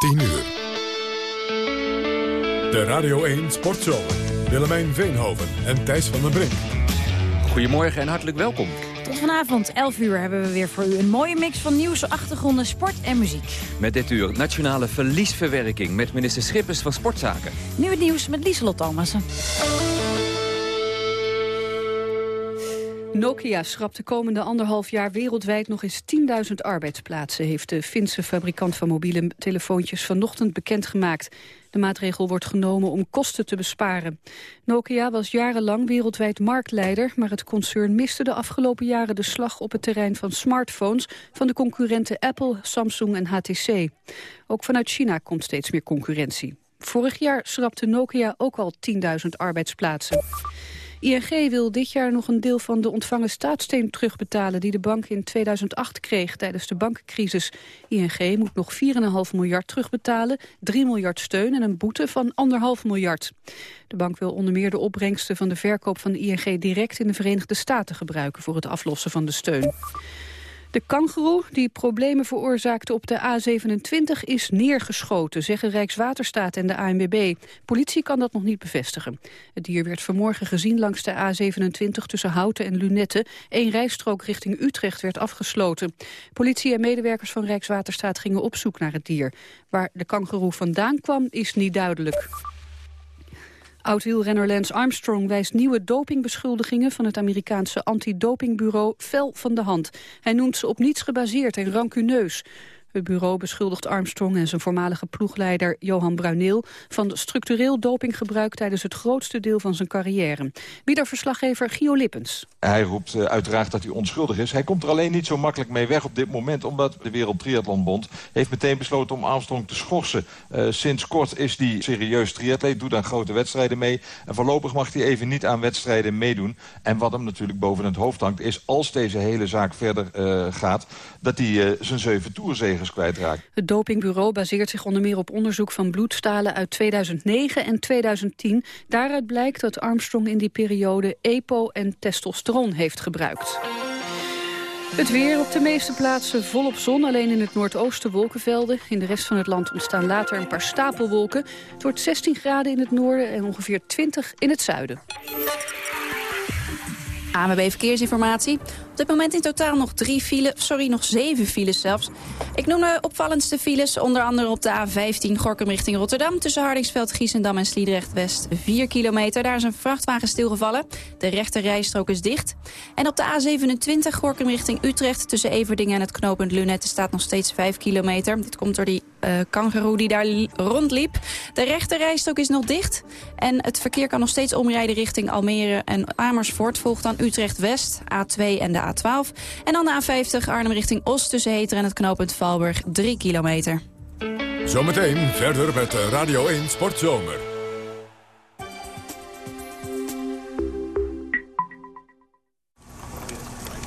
10 uur. De Radio 1 Sportshow. Willemijn Veenhoven en Thijs van den Brink. Goedemorgen en hartelijk welkom. Tot vanavond, 11 uur, hebben we weer voor u een mooie mix van nieuws, achtergronden, sport en muziek. Met dit uur nationale verliesverwerking met minister Schippers van Sportzaken. Nu het nieuws met Lieselot Thomassen. Nokia schrapt de komende anderhalf jaar wereldwijd nog eens 10.000 arbeidsplaatsen, heeft de Finse fabrikant van mobiele telefoontjes vanochtend bekendgemaakt. De maatregel wordt genomen om kosten te besparen. Nokia was jarenlang wereldwijd marktleider, maar het concern miste de afgelopen jaren de slag op het terrein van smartphones van de concurrenten Apple, Samsung en HTC. Ook vanuit China komt steeds meer concurrentie. Vorig jaar schrapte Nokia ook al 10.000 arbeidsplaatsen. ING wil dit jaar nog een deel van de ontvangen staatssteen terugbetalen... die de bank in 2008 kreeg tijdens de bankencrisis. ING moet nog 4,5 miljard terugbetalen, 3 miljard steun... en een boete van 1,5 miljard. De bank wil onder meer de opbrengsten van de verkoop van de ING... direct in de Verenigde Staten gebruiken voor het aflossen van de steun. De kangoeroe die problemen veroorzaakte op de A27 is neergeschoten, zeggen Rijkswaterstaat en de ANWB. Politie kan dat nog niet bevestigen. Het dier werd vanmorgen gezien langs de A27 tussen Houten en Lunette. Eén rijstrook richting Utrecht werd afgesloten. Politie en medewerkers van Rijkswaterstaat gingen op zoek naar het dier. Waar de kangoeroe vandaan kwam is niet duidelijk. Oud-wielrenner Lance Armstrong wijst nieuwe dopingbeschuldigingen van het Amerikaanse antidopingbureau fel van de hand. Hij noemt ze op niets gebaseerd en rancuneus. Het bureau beschuldigt Armstrong en zijn voormalige ploegleider Johan Bruineel van structureel dopinggebruik tijdens het grootste deel van zijn carrière. verslaggever Gio Lippens. Hij roept uh, uiteraard dat hij onschuldig is. Hij komt er alleen niet zo makkelijk mee weg op dit moment... omdat de Wereld Triathlonbond heeft meteen besloten om Armstrong te schorsen. Uh, sinds kort is hij serieus triatleet, doet aan grote wedstrijden mee. En voorlopig mag hij even niet aan wedstrijden meedoen. En wat hem natuurlijk boven het hoofd hangt is... als deze hele zaak verder uh, gaat, dat hij zijn zeven toerzegen het dopingbureau baseert zich onder meer op onderzoek van bloedstalen uit 2009 en 2010. Daaruit blijkt dat Armstrong in die periode EPO en testosteron heeft gebruikt. Het weer op de meeste plaatsen volop zon, alleen in het noordoosten wolkenvelden. In de rest van het land ontstaan later een paar stapelwolken. Het wordt 16 graden in het noorden en ongeveer 20 in het zuiden. AMB Verkeersinformatie. Op dit moment in totaal nog drie files, sorry, nog zeven files zelfs. Ik noem de opvallendste files, onder andere op de A15 Gorkum richting Rotterdam... tussen Hardingsveld, Giesendam en Sliedrecht-West, 4 kilometer. Daar is een vrachtwagen stilgevallen. De rechte rijstrook is dicht. En op de A27 Gorkum richting Utrecht tussen Everdingen en het knooppunt Lunette... staat nog steeds 5 kilometer. Dit komt door die uh, kangeroe die daar rondliep. De rechte rijstrook is nog dicht. En het verkeer kan nog steeds omrijden richting Almere en Amersfoort. Volgt dan Utrecht-West, A2 en de A12. En dan de A50 Arnhem richting Oost tussen Heter en het knooppunt Valburg 3 kilometer. Zometeen verder met Radio 1 Sportzomer.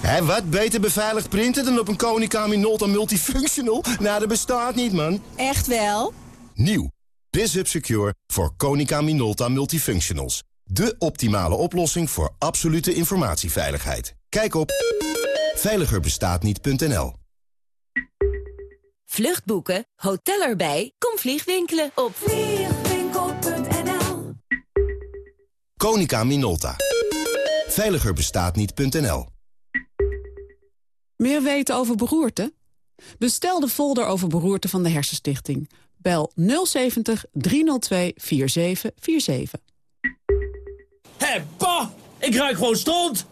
Hé, wat beter beveiligd printen dan op een Konica Minolta Multifunctional? Nou, dat bestaat niet, man. Echt wel? Nieuw. BizHub Secure voor Konica Minolta Multifunctionals. De optimale oplossing voor absolute informatieveiligheid. Kijk op veiligerbestaatniet.nl Vluchtboeken, hotel erbij, kom vliegwinkelen op vliegwinkel.nl Konica Minolta. Veiligerbestaatniet.nl Meer weten over beroerte? Bestel de folder over beroerte van de Hersenstichting. Bel 070 302 4747. Hé, pa! Ik ruik gewoon stront!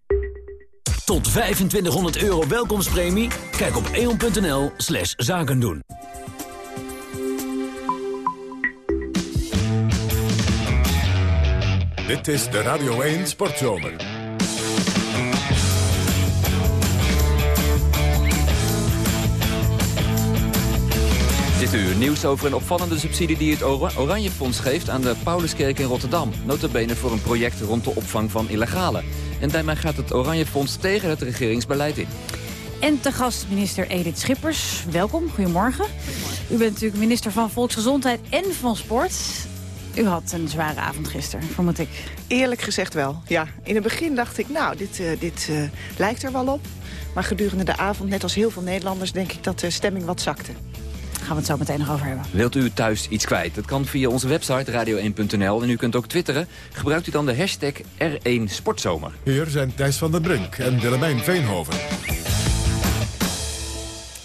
Tot 2500 euro welkomstpremie? Kijk op eon.nl slash zaken doen. Dit is de Radio 1 Sportzomer. Dit uur nieuws over een opvallende subsidie die het Oranje Fonds geeft aan de Pauluskerk in Rotterdam. Notabene voor een project rond de opvang van illegale. En daarmee gaat het Oranje Fonds tegen het regeringsbeleid in. En te gast minister Edith Schippers. Welkom, goedemorgen. U bent natuurlijk minister van Volksgezondheid en van Sport. U had een zware avond gisteren, vermoed ik. Eerlijk gezegd wel, ja. In het begin dacht ik, nou, dit, uh, dit uh, lijkt er wel op. Maar gedurende de avond, net als heel veel Nederlanders... denk ik dat de stemming wat zakte. Gaan we het zo meteen nog over hebben. Wilt u thuis iets kwijt? Dat kan via onze website radio1.nl. En u kunt ook twitteren. Gebruikt u dan de hashtag R1 Sportzomer. Hier zijn Thijs van der Brink en Willemijn Veenhoven.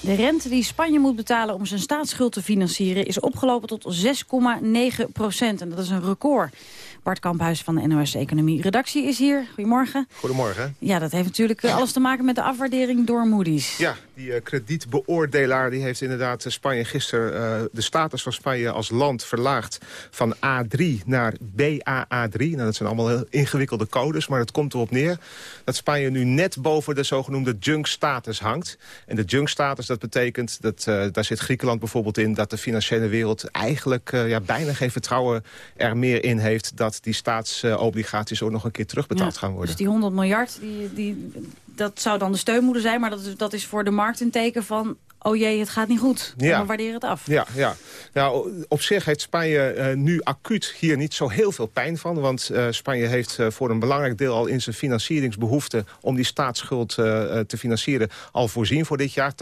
De rente die Spanje moet betalen om zijn staatsschuld te financieren... is opgelopen tot 6,9 procent. En dat is een record. Bart Kamphuis van de NOS Economie Redactie is hier. Goedemorgen. Goedemorgen. Ja, dat heeft natuurlijk eh, alles te maken met de afwaardering door Moody's. Ja, die uh, kredietbeoordelaar die heeft inderdaad Spanje gisteren... Uh, de status van Spanje als land verlaagd van A3 naar BAA3. Nou, dat zijn allemaal heel ingewikkelde codes, maar het komt erop neer... dat Spanje nu net boven de zogenoemde junk-status hangt. En de junk-status, dat betekent, dat, daar zit Griekenland bijvoorbeeld in... dat de financiële wereld eigenlijk ja, bijna geen vertrouwen er meer in heeft... dat die staatsobligaties ook nog een keer terugbetaald ja, gaan worden. Dus die 100 miljard, die, die, dat zou dan de steun moeten zijn... maar dat dat is voor de markt een teken van oh jee, het gaat niet goed. Ja. We waarderen het af. Ja, ja. Nou, op zich heeft Spanje uh, nu acuut hier niet zo heel veel pijn van. Want uh, Spanje heeft uh, voor een belangrijk deel al in zijn financieringsbehoeften... om die staatsschuld te financieren al voorzien voor dit jaar.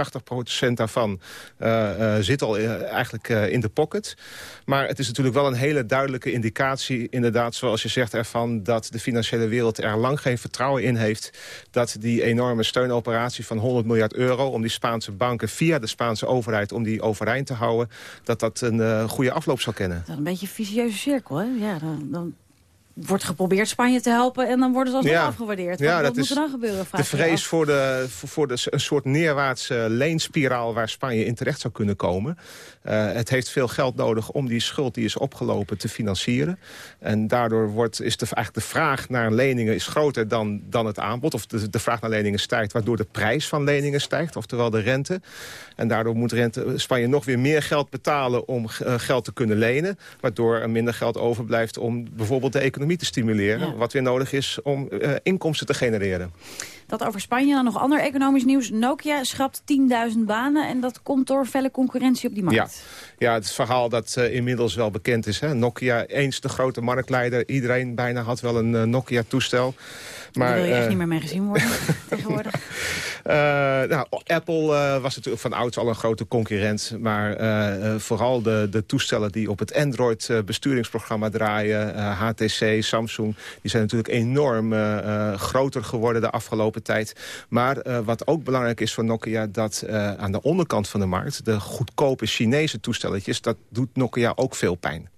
80% daarvan zit al eigenlijk in de pocket. Maar het is natuurlijk wel een hele duidelijke indicatie... inderdaad, zoals je zegt ervan... dat de financiële wereld er lang geen vertrouwen in heeft... dat die enorme steunoperatie van 100 miljard euro... om die Spaanse banken via de Spaanse overheid om die overeind te houden... dat dat een uh, goede afloop zal kennen. Dat een beetje een vicieuze cirkel, hè? Ja, dan, dan wordt geprobeerd Spanje te helpen en dan worden ze alsnog ja. afgewaardeerd. Wat, ja, wat moet er dan gebeuren? De vrees voor, de, voor, voor de, een soort neerwaartse leenspiraal waar Spanje in terecht zou kunnen komen. Uh, het heeft veel geld nodig om die schuld die is opgelopen te financieren. En daardoor wordt, is de, eigenlijk de vraag naar leningen is groter dan, dan het aanbod. Of de, de vraag naar leningen stijgt, waardoor de prijs van leningen stijgt. Oftewel de rente. En daardoor moet rente, Spanje nog weer meer geld betalen om uh, geld te kunnen lenen. Waardoor er minder geld overblijft om bijvoorbeeld de economie te stimuleren. Ja. Wat weer nodig is om uh, inkomsten te genereren. Dat over Spanje. Dan nog ander economisch nieuws. Nokia schrapt 10.000 banen en dat komt door felle concurrentie op die markt. Ja, ja het verhaal dat uh, inmiddels wel bekend is. Hè? Nokia, eens de grote marktleider. Iedereen bijna had wel een uh, Nokia-toestel. Maar, Daar wil je echt uh, niet meer mee gezien worden tegenwoordig. nou, Apple was natuurlijk van ouds al een grote concurrent. Maar vooral de, de toestellen die op het Android-besturingsprogramma draaien... HTC, Samsung, die zijn natuurlijk enorm groter geworden de afgelopen tijd. Maar uh, wat ook belangrijk is voor Nokia... dat uh, aan de onderkant van de markt, de goedkope Chinese toestelletjes... dat doet Nokia ook veel pijn.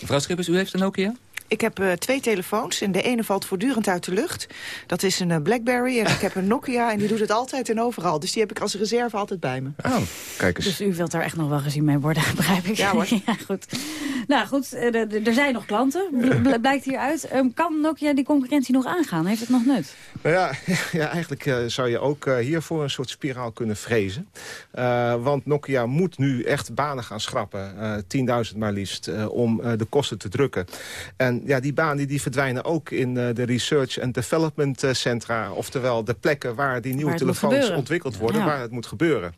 Mevrouw Schippers, u heeft een Nokia? Ik heb uh, twee telefoons en de ene valt voortdurend uit de lucht. Dat is een uh, Blackberry en ik heb een Nokia en die doet het altijd en overal. Dus die heb ik als reserve altijd bij me. Oh, kijk eens. Dus u wilt daar echt nog wel gezien mee worden, begrijp ik. Ja hoor. ja, goed. Nou goed, er zijn nog klanten, blijkt hieruit. Um, kan Nokia die concurrentie nog aangaan? Heeft het nog nut? Nou ja, ja eigenlijk uh, zou je ook hiervoor een soort spiraal kunnen vrezen. want Nokia moet nu echt banen gaan schrappen. 10.000 maar liefst, om de kosten te drukken. En ja, die banen die verdwijnen ook in uh, de research en development centra. Oftewel de plekken waar die nieuwe waar telefoons ontwikkeld worden, ja. waar het moet gebeuren.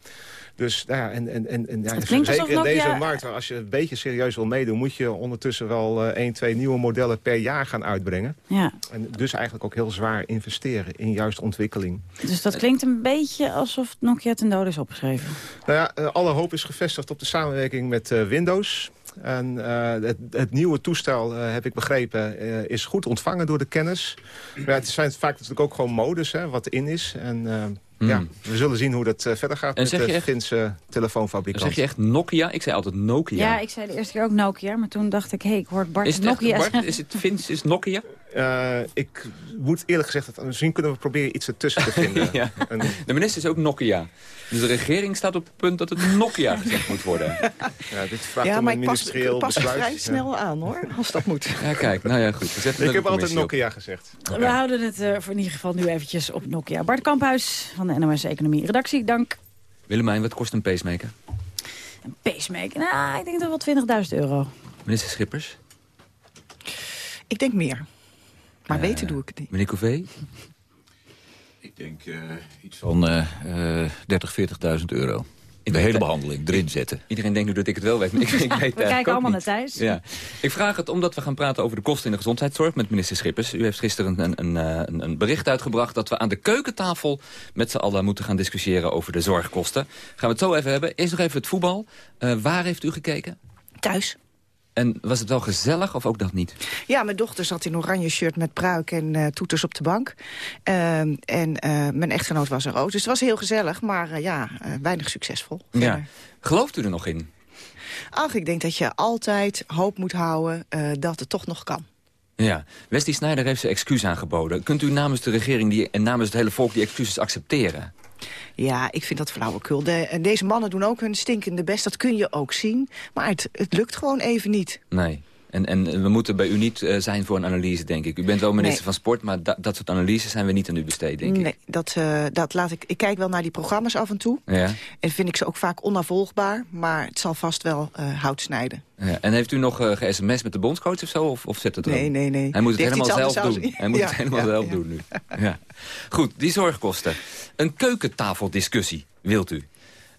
Dus nou ja, en, en, en, en ja, zeker in deze markt, als je een beetje serieus wil meedoen... moet je ondertussen wel uh, 1, 2 nieuwe modellen per jaar gaan uitbrengen. Ja. En dus eigenlijk ook heel zwaar investeren in juist ontwikkeling. Dus dat klinkt een beetje alsof Nokia ten dode is opgeschreven. Nou ja, uh, alle hoop is gevestigd op de samenwerking met uh, Windows... En uh, het, het, nieuwe toestel, uh, heb ik begrepen, uh, is goed ontvangen door de kennis. Maar het zijn vaak natuurlijk ook gewoon modus, hè, wat in is. En mm. ja, we zullen zien hoe dat verder gaat en met de echt, Finse telefoonfabrikant. Zeg je echt Nokia? Ik zei altijd Nokia. Ja, ik zei de eerste keer ook Nokia, maar toen dacht ik, hé, hey, ik hoor Bart is Nokia. Echt, Bart, is het Fins, is Nokia? Uh, ik moet eerlijk gezegd, dat, misschien kunnen we proberen iets ertussen te vinden. ja. De minister is ook Nokia. Dus de regering staat op het punt dat het Nokia gezegd moet worden. Ja, dit vraagt ja, om maar een ik pas, ministerieel pas besluit. vrij snel aan, hoor, als dat moet. Ja, kijk, nou ja, goed. We zetten Ik heb altijd op. Nokia gezegd. We houden het uh, voor in ieder geval nu eventjes op Nokia. Bart Kamphuis van de NOS Economie Redactie, dank. Willemijn, wat kost een pacemaker? Een pacemaker? Nou, ik denk dat wel 20.000 euro. Minister Schippers? Ik denk meer. Maar Uh, weten doe ik het niet. Meneer Couvé? Ik denk uh, iets van uh, 30, 40.000 euro. In de hele behandeling erin zetten. Iedereen denkt nu dat ik het wel weet, maar ik, ik weet We kijken allemaal naar Thijs. Ja. Ik vraag het omdat we gaan praten over de kosten in de gezondheidszorg met minister Schippers. U heeft gisteren een, een, een, een bericht uitgebracht dat we aan de keukentafel met z'n allen moeten gaan discussiëren over de zorgkosten. Gaan we het zo even hebben. Eerst nog even het voetbal. Uh, waar heeft u gekeken? Thuis. En was het wel gezellig of ook dat niet? Ja, mijn dochter zat in oranje shirt met pruik en uh, toeters op de bank. Uh, en uh, mijn echtgenoot was er ook. Dus het was heel gezellig, maar ja, weinig succesvol. Ja. Gelooft u er nog in? Ach, ik denk dat je altijd hoop moet houden dat het toch nog kan. Ja, Westie Snijder heeft zijn excuus aangeboden. Kunt u namens de regering die, en namens het hele volk die excuses accepteren? Ja, ik vind dat flauwekul. De, deze mannen doen ook hun stinkende best, dat kun je ook zien. Maar het, het lukt gewoon even niet. Nee. En, en we moeten bij u niet uh, zijn voor een analyse, denk ik. U bent wel minister nee. van Sport, maar da dat soort analyses zijn we niet aan u besteed, denk nee, ik. dat, uh, dat laat ik... Ik kijk wel naar die programma's af en toe. Ja. En vind ik ze ook vaak onafvolgbaar. Maar het zal vast wel uh, hout snijden. Ja. En heeft u nog uh, ge-sms met de bondscoach of zo? Of, of zet het nee, nee, nee. Hij moet het helemaal zelf doen. Hij moet ja, het helemaal ja, zelf doen nu. Ja. Goed, die zorgkosten. Een keukentafeldiscussie, wilt u?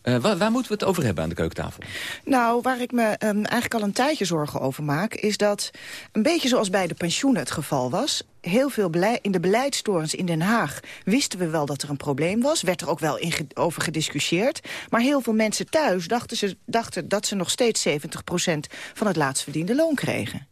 Uh, waar, waar, moeten we het over hebben aan de keukentafel? Nou, waar ik me um, eigenlijk al een tijdje zorgen over maak... is dat, een beetje zoals bij de pensioenen het geval was... heel veel beleid, in de beleidstorens in Den Haag wisten we wel dat er een probleem was. Werd er ook wel in ge, over gediscussieerd. Maar heel veel mensen thuis dachten, ze, dachten dat ze nog steeds 70% van het laatst verdiende loon kregen.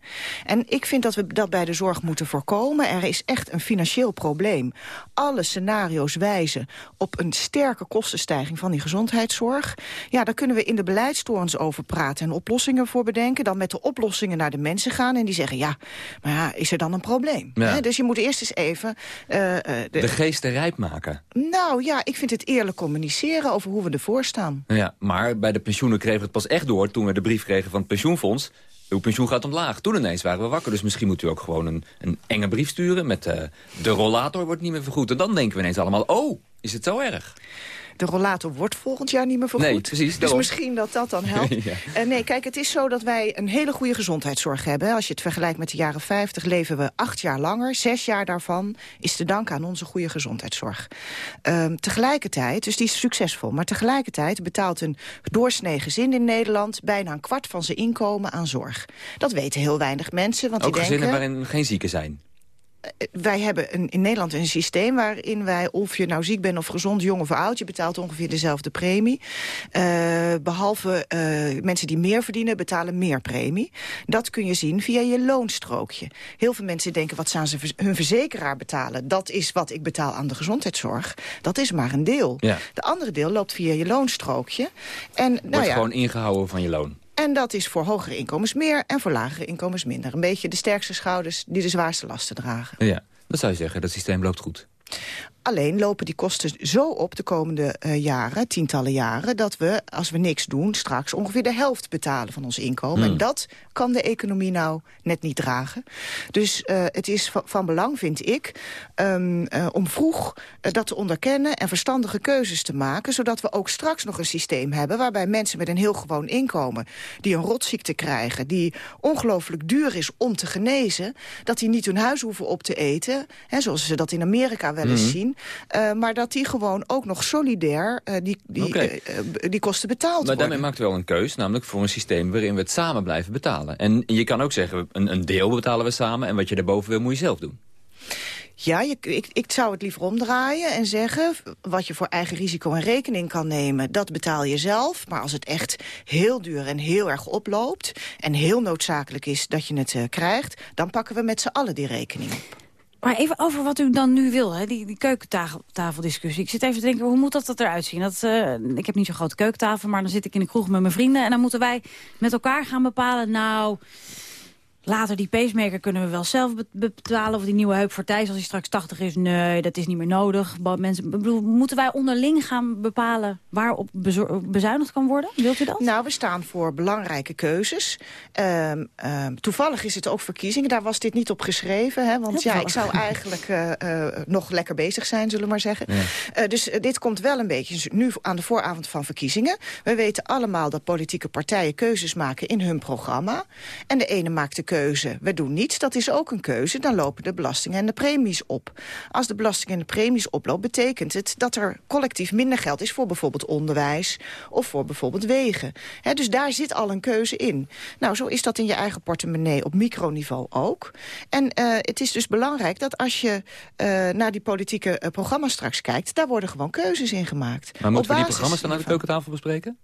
En ik vind dat we dat bij de zorg moeten voorkomen. Er is echt een financieel probleem. Alle scenario's wijzen op een sterke kostenstijging van die gezondheidszorg. Ja, daar kunnen we in de beleidstorens over praten en oplossingen voor bedenken. Dan met de oplossingen naar de mensen gaan en die zeggen... ja, maar ja, is er dan een probleem? Ja. Dus je moet eerst eens even... Uh, de, de geesten rijp maken. Nou ja, ik vind het eerlijk communiceren over hoe we ervoor staan. Ja, maar bij de pensioenen kregen we het pas echt door... toen we de brief kregen van het pensioenfonds... uw pensioen gaat omlaag. Toen ineens waren we wakker. Dus misschien moet u ook gewoon een, een enge brief sturen... met uh, de rollator wordt niet meer vergoed. En dan denken we ineens allemaal... oh, is het zo erg? De rollator wordt volgend jaar niet meer vergoed. Nee, precies. Dus misschien dat dat dan helpt. ja. uh, nee, kijk, het is zo dat wij een hele goede gezondheidszorg hebben. Als je het vergelijkt met de jaren 50 leven we acht jaar langer. Zes jaar daarvan is te danken aan onze goede gezondheidszorg. Uh, tegelijkertijd, dus die is succesvol... maar tegelijkertijd betaalt een doorsnee gezin in Nederland... bijna een kwart van zijn inkomen aan zorg. Dat weten heel weinig mensen, want Ook die gezinnen denken... waarin geen zieken zijn? Wij hebben een, in Nederland een systeem waarin wij, of je nou ziek bent of gezond, jong of oud, je betaalt ongeveer dezelfde premie. Uh, behalve uh, mensen die meer verdienen, betalen meer premie. Dat kun je zien via je loonstrookje. Heel veel mensen denken, wat staan ze hun verzekeraar betalen? Dat is wat ik betaal aan de gezondheidszorg. Dat is maar een deel. Ja. De andere deel loopt via je loonstrookje. En, nou Wordt ja, gewoon ingehouden van je loon. En dat is voor hogere inkomens meer en voor lagere inkomens minder. Een beetje de sterkste schouders die de zwaarste lasten dragen. Ja, dat zou je zeggen. Dat systeem loopt goed. Alleen lopen die kosten zo op de komende uh, jaren, tientallen jaren... dat we, als we niks doen, straks ongeveer de helft betalen van ons inkomen. Hmm. En dat kan de economie nou net niet dragen. Dus uh, het is van, van, belang, vind ik, um, uh, om vroeg dat te onderkennen... en verstandige keuzes te maken, zodat we ook straks nog een systeem hebben... waarbij mensen met een heel gewoon inkomen, die een rotziekte krijgen... die ongelooflijk duur is om te genezen... dat die niet hun huis hoeven op te eten, hè, zoals ze dat in Amerika wel eens Mhm. zien... Uh, maar dat die gewoon ook nog solidair uh, die, die, uh, die kosten betaald Maar worden. daarmee maakt u wel een keus, namelijk voor een systeem waarin we het samen blijven betalen. En je kan ook zeggen, een, een deel betalen we samen en wat je daarboven wil moet je zelf doen. Ja, je, ik, ik zou het liever omdraaien en zeggen... wat je voor eigen risico en rekening kan nemen, dat betaal je zelf. Maar als het echt heel duur en heel erg oploopt... en heel noodzakelijk is dat je het uh, krijgt... dan pakken we met z'n allen die rekening op. Maar even over wat u dan nu wil, hè? Die, die keukentafeldiscussie. Ik zit even te denken, hoe moet dat, dat eruit zien? Dat, uh, ik heb niet zo'n grote keukentafel, maar dan zit ik in de kroeg met mijn vrienden... en dan moeten wij met elkaar gaan bepalen... nou, later die pacemaker kunnen we wel zelf betalen... of die nieuwe heup voor Thijs als hij straks 80 is. Nee, dat is niet meer nodig. Mensen, bedoel, moeten wij onderling gaan bepalen waarop bezuinigd kan worden? Wilt u dat? Nou, we staan voor belangrijke keuzes. Um, um, toevallig is het ook verkiezingen. Daar was dit niet op geschreven. Hè? Want ja, ik zou eigenlijk uh, uh, nog lekker bezig zijn, zullen we maar zeggen. Ja. Uh, dus dit komt wel een beetje nu aan de vooravond van verkiezingen. We weten allemaal dat politieke partijen keuzes maken in hun programma. En de ene maakt de keuze, we doen niets, dat is ook een keuze. Dan lopen de belastingen en de premies op. Als de belastingen en de premies oplopen, betekent het dat er collectief minder geld is voor bijvoorbeeld onderwijs of voor bijvoorbeeld wegen. He, dus daar zit al een keuze in. Nou, zo is dat in je eigen portemonnee op microniveau ook. En uh, het is dus belangrijk dat als je uh, naar die politieke uh, programma's straks kijkt, daar worden gewoon keuzes in gemaakt. Maar moeten we die programma's dan aan de keukentafel bespreken?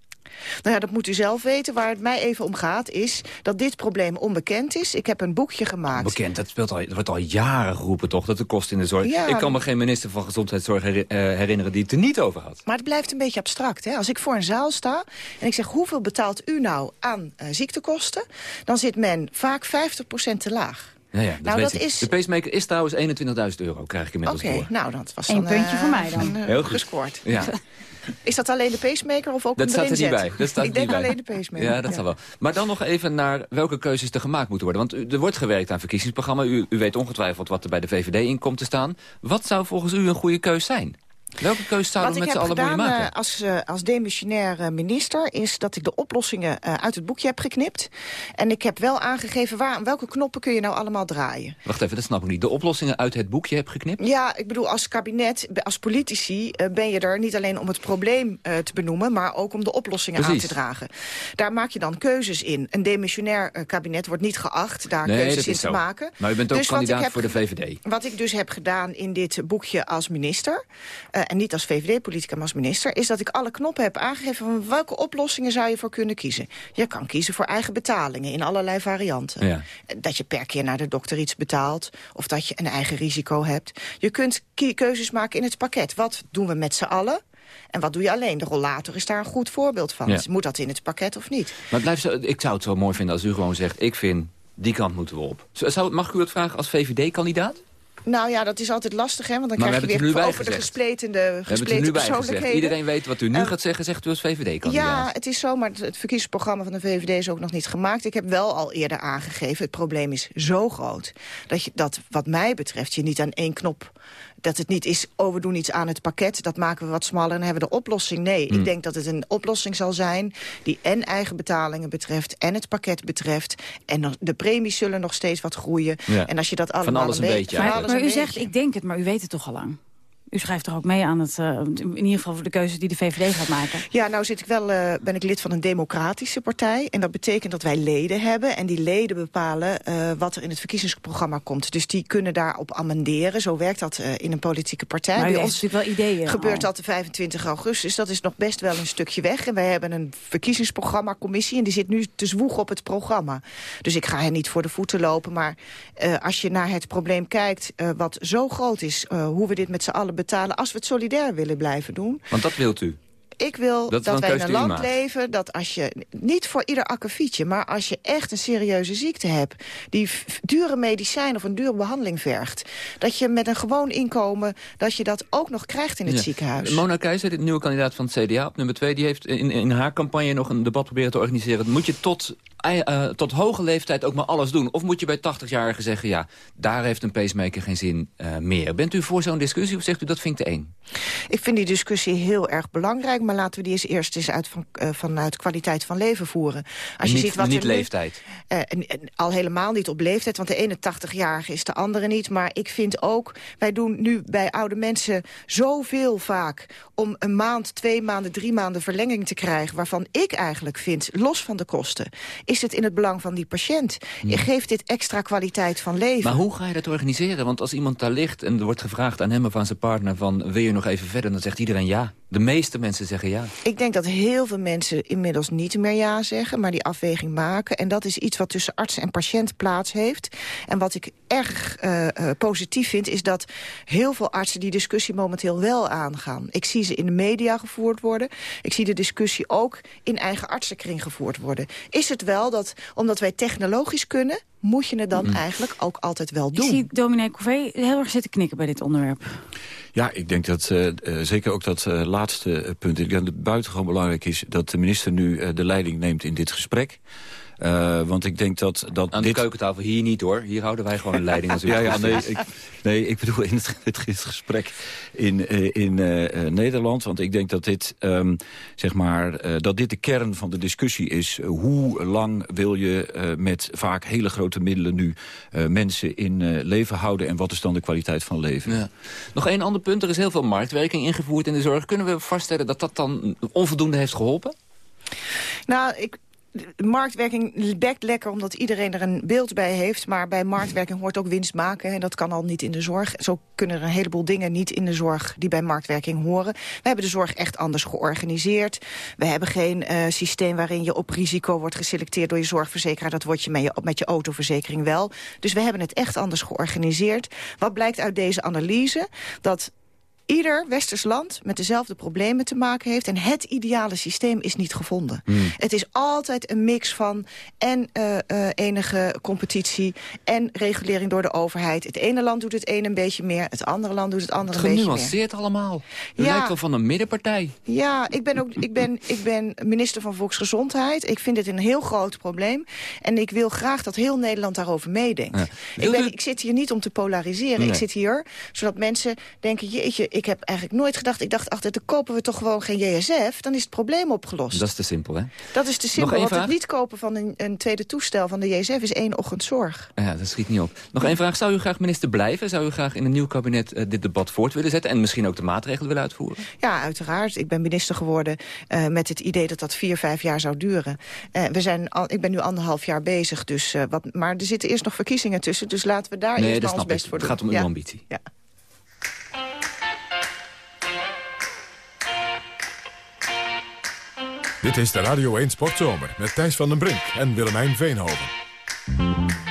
Nou ja, dat moet u zelf weten. Waar het mij even om gaat is dat dit probleem onbekend is. Ik heb een boekje gemaakt. Bekend, dat, speelt al, dat wordt al jaren geroepen toch, dat de kosten in de zorg... Ja, ik kan me geen minister van Gezondheidszorg eh, herinneren die het er niet over had. Maar het blijft een beetje abstract. Hè? Als ik voor een zaal sta en ik zeg hoeveel betaalt u nou aan uh, ziektekosten... dan zit men vaak 50% te laag. Ja, ja, dat nou, dat is... De pacemaker is trouwens 21.000 euro, krijg ik inmiddels Oké, okay, nou, dat was Eén puntje uh, voor mij dan. Heel goed. gescoord. Ja. Is dat alleen de pacemaker of ook dat een staat er niet bij. Dat staat ik denk bij. alleen de pacemaker. Ja, dat zal wel. Maar dan nog even naar welke keuzes er gemaakt moeten worden. Want er wordt gewerkt aan verkiezingsprogramma. U, u weet ongetwijfeld wat er bij de VVD in komt te staan. Wat zou volgens u een goede keus zijn? Welke keuze zouden we met z'n allen moeten maken? Wat ik heb gedaan als, als demissionair minister... is dat ik de oplossingen uit het boekje heb geknipt. En ik heb wel aangegeven waar, welke knoppen kun je nou allemaal draaien. Wacht even, dat snap ik niet. De oplossingen uit het boekje heb geknipt? Ja, ik bedoel, als kabinet, als politici... Ben je er niet alleen om het probleem te benoemen... maar ook om de oplossingen Precies. aan te dragen. Daar maak je dan keuzes in. Een demissionair kabinet wordt niet geacht daar nee, keuzes in zo. te maken. Maar u bent ook dus kandidaat heb, voor de VVD. Wat ik dus heb gedaan in dit boekje als minister... en niet als VVD-politica, maar als minister... is dat ik alle knoppen heb aangegeven van welke oplossingen zou je voor kunnen kiezen. Je kan kiezen voor eigen betalingen in allerlei varianten. Ja. Dat je per keer naar de dokter iets betaalt... of dat je een eigen risico hebt. Je kunt keuzes maken in het pakket. Wat doen we met z'n allen? En wat doe je alleen? De rollator is daar een goed voorbeeld van. Ja. Moet dat in het pakket of niet? Maar blijft zo, ik zou het zo mooi vinden als u gewoon zegt... ik vind, die kant moeten we op. Zou, mag ik u het vragen als VVD-kandidaat? Nou ja, dat is altijd lastig, hè? Want dan Maar krijg je weer er over bij de gezegd. gespleten, er gezegd. persoonlijkheden. Iedereen weet wat u nu Eh, gaat zeggen, zegt u als VVD-kandidaat. Ja, het is zo, maar het verkiezingsprogramma van de VVD is ook nog niet gemaakt. Ik heb wel al eerder aangegeven, het probleem is zo groot... dat, je, dat wat mij betreft je niet aan één knop... dat het niet is, oh, we doen iets aan het pakket... dat maken we wat smaller en hebben we de oplossing. Nee, Hmm. ik denk dat het een oplossing zal zijn... die en eigen betalingen betreft en het pakket betreft. En de premies zullen nog steeds wat groeien. Ja. En als je dat Van allemaal alles een weet- beetje van Maar, alles maar een u zegt, ik denk het, maar u weet het toch al lang? U schrijft er ook mee aan het, uh, in ieder geval voor de keuzes die de VVD gaat maken. Ja, nou zit ik wel, uh, ben ik lid van een democratische partij. En dat betekent dat wij leden hebben. En die leden bepalen uh, wat er in het verkiezingsprogramma komt. Dus die kunnen daarop amenderen. Zo werkt dat in een politieke partij. Maar Bij ons natuurlijk wel ideeën. gebeurt al. dat de 25 augustus. Dat is nog best wel een stukje weg. En wij hebben een verkiezingsprogramma-commissie. En die zit nu te zwoegen op het programma. Dus ik ga hen niet voor de voeten lopen. Maar als je naar het probleem kijkt wat zo groot is... Hoe we dit met z'n allen betalen... als we het solidair willen blijven doen... Want dat wilt u. Ik wil Dat wij in een land maakt. leven dat als je, niet voor ieder akkefietje... maar als je echt een serieuze ziekte hebt... die dure medicijn of een dure behandeling vergt... dat je met een gewoon inkomen, dat je dat ook nog krijgt in het Ja. ziekenhuis. Mona Keizer, de nieuwe kandidaat van het CDA op nummer 2... die heeft in, in haar campagne nog een debat proberen te organiseren. Moet je tot, eh, tot hoge leeftijd ook maar alles doen? Of moet je bij 80-jarigen zeggen... ja, daar heeft een pacemaker geen zin eh, meer? Bent u voor zo'n discussie of zegt u dat vind ik te eng? Ik vind die discussie heel erg belangrijk... maar laten we die eens eerst eens uit van, uh, vanuit kwaliteit van leven voeren. En niet, wat niet er leeftijd. Eh, en, en al helemaal niet op leeftijd, want de ene 80-jarige is de andere niet. Maar ik vind ook, wij doen nu bij oude mensen zoveel vaak... om een maand, twee maanden, drie maanden verlenging te krijgen... waarvan ik eigenlijk vind, los van de kosten... is het in het belang van die patiënt. Je geeft dit extra kwaliteit van leven. Maar hoe ga je dat organiseren? Want als iemand daar ligt en er wordt gevraagd aan hem of aan zijn partner... van wil je nog even verder, dan zegt iedereen ja. De meeste mensen zeggen ja. Ik denk dat heel veel mensen inmiddels niet meer ja zeggen... maar die afweging maken. En dat is iets wat tussen arts en patiënt plaats heeft. En wat ik erg uh, uh, positief vind... is dat heel veel artsen die discussie momenteel wel aangaan. Ik zie ze in de media gevoerd worden. Ik zie de discussie ook in eigen artsenkring gevoerd worden. Is het wel dat, omdat wij technologisch kunnen moet je het dan Mm. eigenlijk ook altijd wel Ik doen. zie dominee Couvé heel erg zitten knikken bij dit onderwerp. Ja, ik denk dat eh, eh, zeker ook dat eh, laatste punt... ik denk dat het buitengewoon belangrijk is dat de minister nu eh, de leiding neemt in dit gesprek. Eh, want ik denk dat, dat Aan de dit... keukentafel hier niet hoor. Hier houden wij gewoon een leiding natuurlijk. Ja, ja nee, ik, nee, ik bedoel in het, het, het gesprek in, eh, in eh, eh, Nederland. Want ik denk dat dit, ehm, zeg maar, eh, dat dit de kern van de discussie is. Hoe lang wil je eh, met vaak hele grote middelen nu eh, mensen in eh, leven houden... en wat is dan de kwaliteit van leven? Ja. Nog één ander punt. Er is heel veel marktwerking ingevoerd in de zorg. Kunnen we vaststellen dat dat dan onvoldoende heeft geholpen? Nou, ik, marktwerking bekt lekker omdat iedereen er een beeld bij heeft. Maar bij marktwerking hoort ook winst maken. En dat kan al niet in de zorg. Zo kunnen er een heleboel dingen niet in de zorg die bij marktwerking horen. We hebben de zorg echt anders georganiseerd. We hebben geen eh, systeem waarin je op risico wordt geselecteerd door je zorgverzekeraar. Dat word je met je, met je autoverzekering wel. Dus we hebben het echt anders georganiseerd. Wat blijkt uit deze analyse? Dat ieder westers land met dezelfde problemen te maken heeft... en het ideale systeem is niet gevonden. Het is altijd een mix van en eh, eh, enige competitie... en regulering door de overheid. Het ene land doet het ene een beetje meer... het andere land doet het andere een beetje meer. Genuanceerd allemaal. Ja. lijkt wel van een middenpartij. Ja, ik ben, ook, ik, ben, ik ben minister van Volksgezondheid. Ik vind het een heel groot probleem. En ik wil graag dat heel Nederland daarover meedenkt. Ja. Ik, Wilt ben, u- ik zit hier niet om te polariseren. Nee. Ik zit hier zodat mensen denken... jeetje, ik heb eigenlijk nooit gedacht... ik dacht, ach, dan kopen we toch gewoon geen JSF. Dan is het probleem opgelost. Dat is te simpel, hè? Dat is te simpel, want het vraag? niet kopen van een, een tweede toestel van de JSF... is één ochtend zorg. Ja, dat schiet niet op. Nog één vraag. Zou u graag minister blijven? Zou u graag in een nieuw kabinet eh, dit debat voort willen zetten... en misschien ook de maatregelen willen uitvoeren? Ja, uiteraard. Ik ben minister geworden eh, met het idee dat dat vier, vijf jaar zou duren. Eh, we zijn al, ik ben nu anderhalf jaar bezig, dus, wat, maar er zitten eerst nog verkiezingen tussen... dus laten we daar nee, eerst maar ons snap ik. best voor Het doen. gaat om Ja. uw ambitie. Ja. Dit is de Radio 1 Sportzomer met Thijs van den Brink en Willemijn Veenhoven.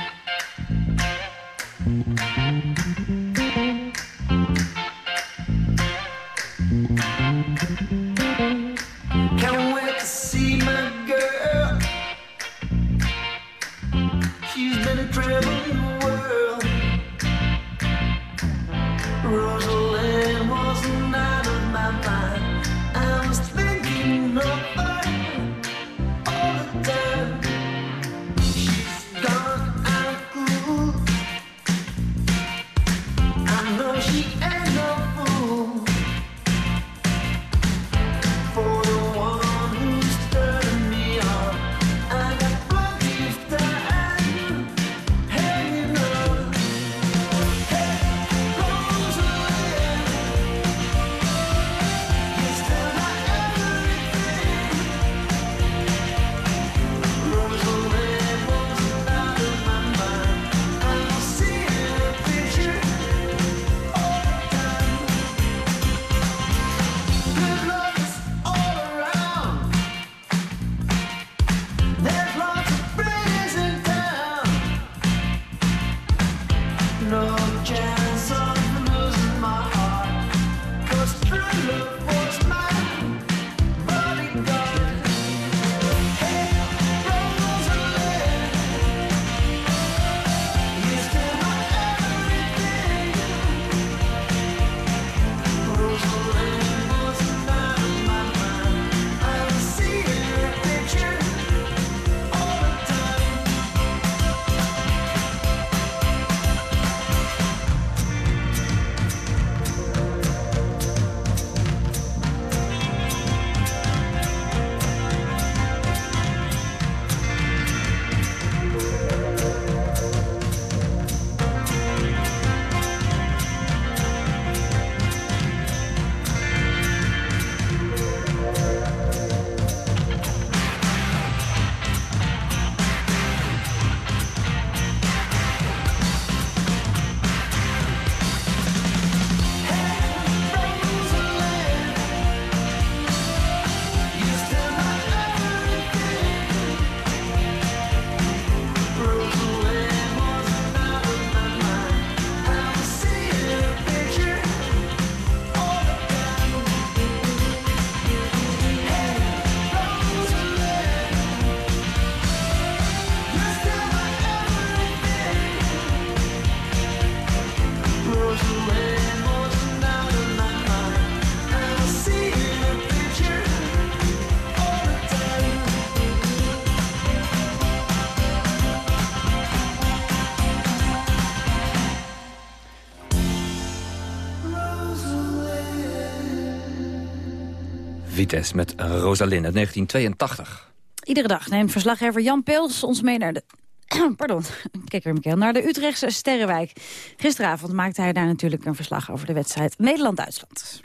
Vitesse met Rosalind uit 1982. Iedere dag neemt verslaggever Jan Pils ons mee naar de... Pardon, kijk weer naar de Utrechtse Sterrenwijk. Gisteravond maakte hij daar natuurlijk een verslag over de wedstrijd Nederland-Duitsland.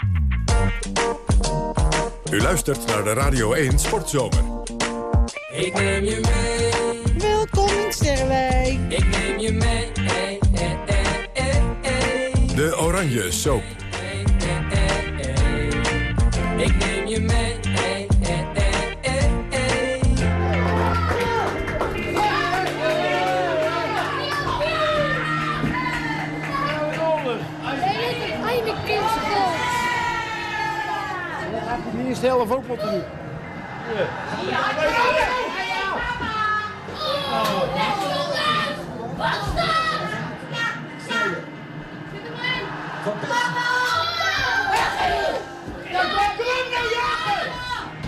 U luistert naar de Radio 1 Sportzomer. Ik neem je mee. Welkom in Sterrenwijk. Ik neem je mee. Hey, hey, hey, hey, hey. De Oranje Soap. Ik neem je mee. Hey, hey, hey, hey, hey. Die eerste helft ook wat te doen.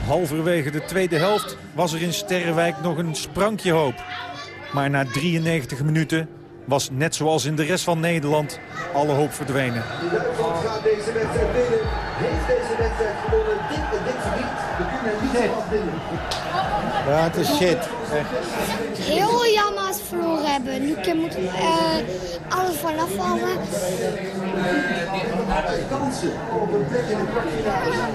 Halverwege de tweede helft was er in Sterrenwijk nog een sprankje hoop. Maar na 93 minuten was net zoals in de rest van Nederland alle hoop verdwenen. gaat deze wedstrijd winnen. Heeft deze wedstrijd gewonnen. Dit en dit verdient. We kunnen niet. Ja, het is shit. Heel verloren hebben. Moet eh alles vanaf kwartfinale.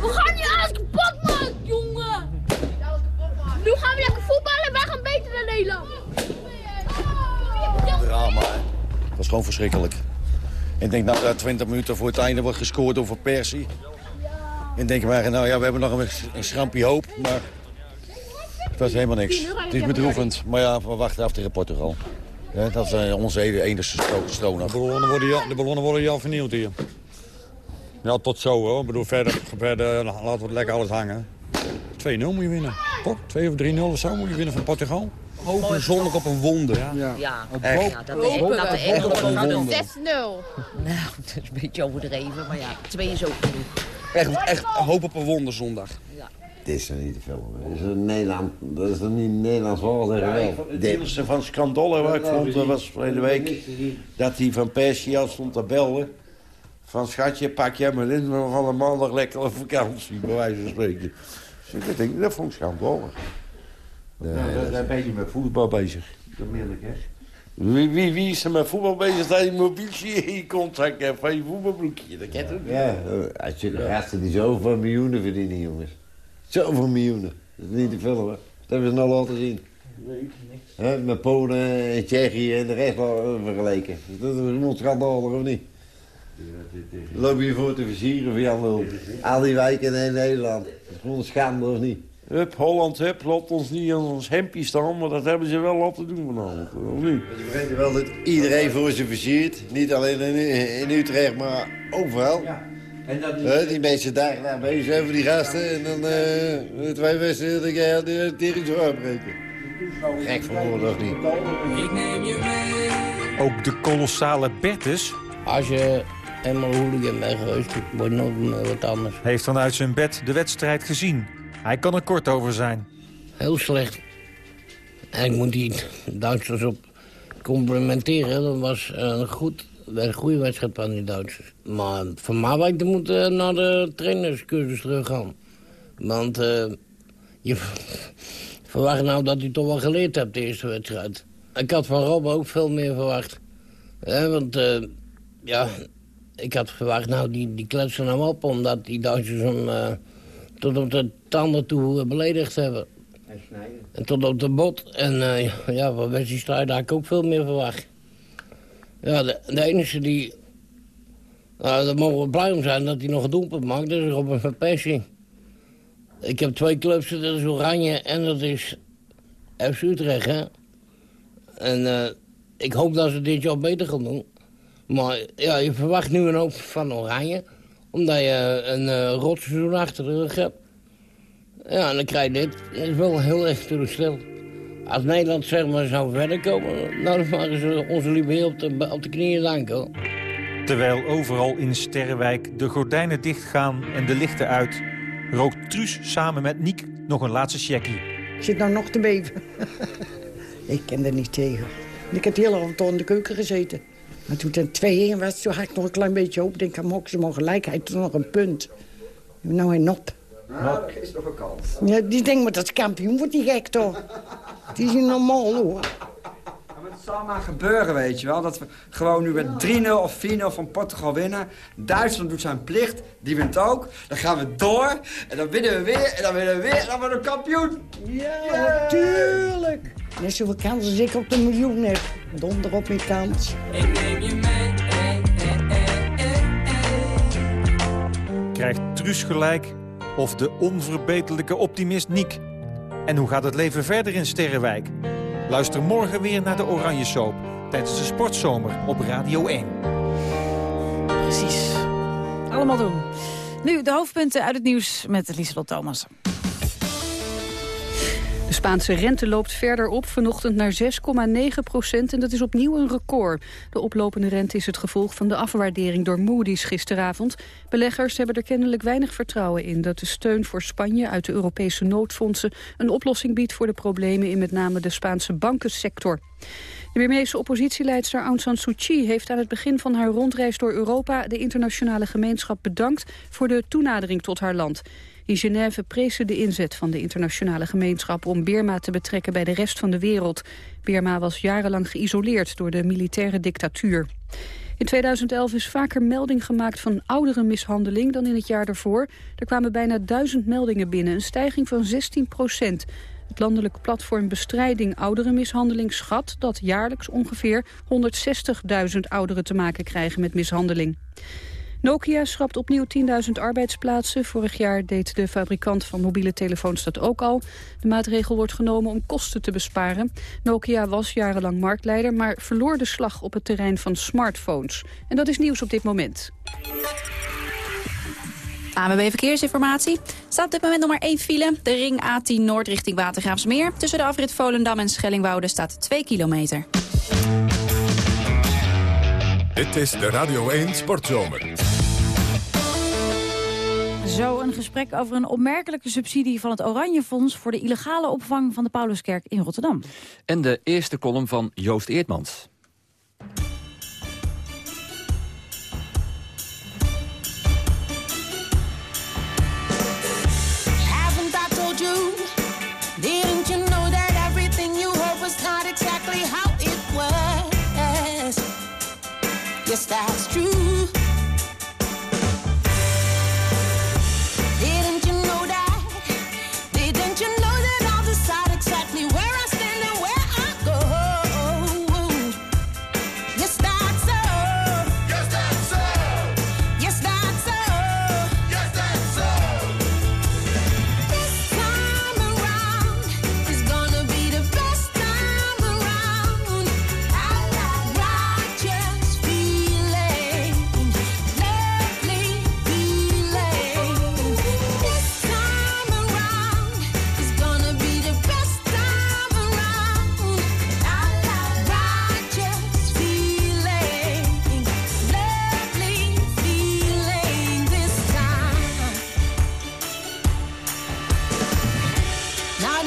We gaan nu alles kapot maken, jongen. Nu gaan we lekker voetballen en wij gaan beter dan Nederland. Drama, hè. Dat is gewoon verschrikkelijk. Ik denk nou dat 20 minuten voor het einde wordt gescoord over Persie. En denk maar, nou ja, we hebben nog een, een schrampje hoop, maar het was helemaal niks. Het is bedroevend, maar ja, we wachten af tegen Portugal. Ja, dat is eh, onze enige sto- stoon af. De ballonnen worden, ja- de ballonnen worden ja vernield hier. Ja, tot zo hoor. Ik bedoel, verder, verder laten we het lekker alles hangen. 2-0 moet je winnen. Toch? 2 of 3-0 of zo moet je winnen van Portugal. Hopen zondag op een wonder. Ja. Ja, Echt. ja dat, de, Hopen dat de. Engelen Hopen wij. gaan doen. 6-0. Nou, dat is een beetje overdreven, maar ja, twee is ook genoeg. Echt, echt hoop op een wonder zondag. Het is er niet te veel. Dat is een Nederland, dat is er niet Nederlands woord geweld. Het eerste van Scandolle wat ik vond, dat was verleden week... dat hij van Persie al stond te bellen. Van schatje, pak jij maar in, we gaan een maandag lekker op vakantie, bij wijze van spreken. Dus ik denk, dat vond ik schandalig. Nee, nou, daar, ben je met voetbal bezig. Dat meen ik, hè? Wie, wie, wie is er met voetbal bezig dat je mobieltje in je contract hebt van je voetbalbroekje? Dat kent ook niet. Ja, als je gasten die zoveel miljoenen verdienen, jongens. Zoveel miljoenen. Dat is niet te veel, hoor. Dat hebben ze nou laten zien. Hè, met Polen en Tsjechië en de rest wel vergeleken. Dat is een schandalig, of niet? Loop je voor te versieren Jan Lul. Al die wijken in Nederland. Dat is gewoon een schande, of niet? Hup, Holland, hup, laat ons niet aan ons hempje staan, maar dat hebben ze wel laten doen vanavond. Of niet? Je weet wel dat iedereen voor ze versiert. Niet alleen in, in Utrecht, maar overal. En dat Hè, die mensen daar daar bezig zijn voor die gasten. En dan eh twee wedstrijden dat jij de tegen zo uitbreken. Gek voor woorden, of niet? Ik neem je mee. Ook de kolossale Bertus... Als je eenmaal hooligan bent geweest, wordt nooit meer wat anders. heeft vanuit zijn bed de wedstrijd gezien. Hij kan er kort over zijn. Heel slecht. En ik moet die Duitsers op complimenteren. Dat was een, goed, een goede wedstrijd van die Duitsers. Maar van Marwijk moet eh, naar de trainerscursus teruggaan. Want eh, je verwacht nou dat hij toch wel geleerd hebt, de eerste wedstrijd. Ik had van Rob ook veel meer verwacht. Hè, want eh, ja, ik had verwacht, nou, die, die kletsen hem op... omdat die Duitsers hem eh, tot op de tanden toe beledigd hebben. En tot op de bot. En ja, van Wesley Strijd had ik ook veel meer verwacht. Ja, de, enige die... Nou, daar mogen we blij om zijn dat hij nog een doelpunt maakt. Dat is Robin van Persie. Ik heb twee clubs, dat is Oranje en dat is FC Utrecht, hè. En eh, ik hoop dat ze dit jaar beter gaan doen. Maar ja, je verwacht nu een hoop van Oranje. Omdat je een eh rotseizoen achter de rug hebt. Ja, en dan krijg je dit. Het is wel heel erg teleurstellend. Als Nederland zeg maar zou verder komen... nou, dan maken ze onze lieve op de, op de knieën danken. hoor. Terwijl overal in Sterrenwijk de gordijnen dichtgaan en de lichten uit... rookt Truus samen met Niek nog een laatste checkie. Ik zit nou nog te beven. ik ken er niet tegen. Ik heb de hele avond al in de keuken gezeten. Maar toen het 2-1 was, toen had ik nog een klein beetje hoop. Ik denk, aan ze mogen gelijkheid, toen nog een punt. Nou en op. Nou, is nog een kans. Ja, die denkt maar dat is kampioen wordt, die gek toch? Die is niet normaal, hoor. Het zal maar gebeuren, weet je wel. Dat we gewoon nu met 3-0 of 4-0 van Portugal winnen. Duitsland doet zijn plicht, die wint ook. Dan gaan we door. En dan winnen we weer. En dan winnen we weer. En dan worden we kampioen. Ja, natuurlijk. Net zoveel kans als ik op de miljoen heb. Donder op mijn kans. Ik neem je mee. Krijgt Truus gelijk of de onverbeterlijke optimist Niek? En hoe gaat het leven verder in Sterrenwijk? Luister morgen weer naar de Oranje Soap tijdens de Sportzomer op Radio 1. Precies. Allemaal doen. Nu de hoofdpunten uit het nieuws met Lieselot Thomas. De Spaanse rente loopt verder op, vanochtend naar 6,9 procent en dat is opnieuw een record. De oplopende rente is het gevolg van de afwaardering door Moody's gisteravond. Beleggers hebben er kennelijk weinig vertrouwen in dat de steun voor Spanje uit de Europese noodfondsen een oplossing biedt voor de problemen in met name de Spaanse bankensector. De Burmeese oppositieleidster Aung San Suu Kyi heeft aan het begin van haar rondreis door Europa de internationale gemeenschap bedankt voor de toenadering tot haar land. In Genève prees ze de inzet van de internationale gemeenschap om Birma te betrekken bij de rest van de wereld. Birma was jarenlang geïsoleerd door de militaire dictatuur. In 2011 is vaker melding gemaakt van ouderenmishandeling dan in het jaar daarvoor. Er kwamen bijna duizend meldingen binnen, een stijging van 16 procent. Het landelijk platform Bestrijding Ouderenmishandeling schat dat jaarlijks ongeveer 160.000 ouderen te maken krijgen met mishandeling. Nokia schrapt opnieuw 10.000 arbeidsplaatsen. Vorig jaar deed de fabrikant van mobiele telefoons dat ook al. De maatregel wordt genomen om kosten te besparen. Nokia was jarenlang marktleider, maar verloor de slag op het terrein van smartphones. En dat is nieuws op dit moment. AMB Verkeersinformatie. Staat op dit moment nog maar één file. De ring A10 Noord richting Watergraafsmeer. Tussen de afrit Volendam en Schellingwoude staat 2 kilometer. Dit is de Radio 1 Sportzomer. Zo een gesprek over een opmerkelijke subsidie van het Oranje Fonds... voor de illegale opvang van de Pauluskerk in Rotterdam. En de eerste column van Joost Eertmans. Haven't I told you? just that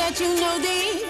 that you know this,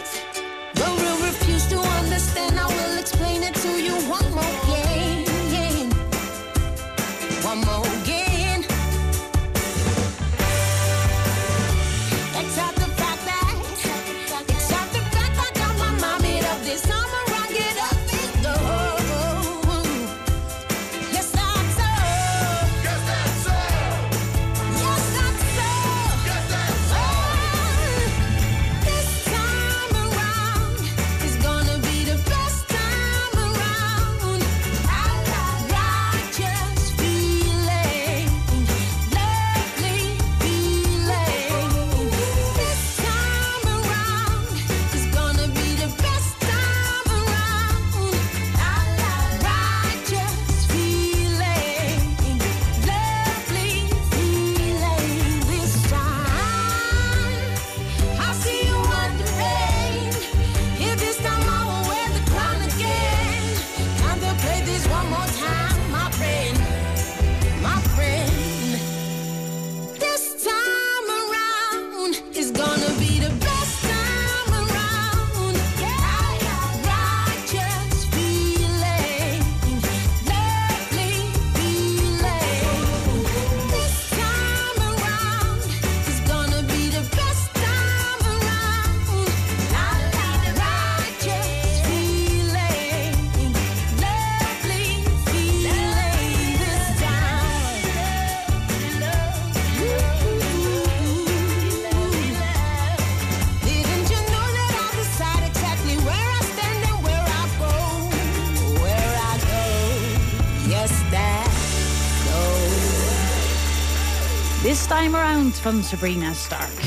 Time Around van Sabrina Stark.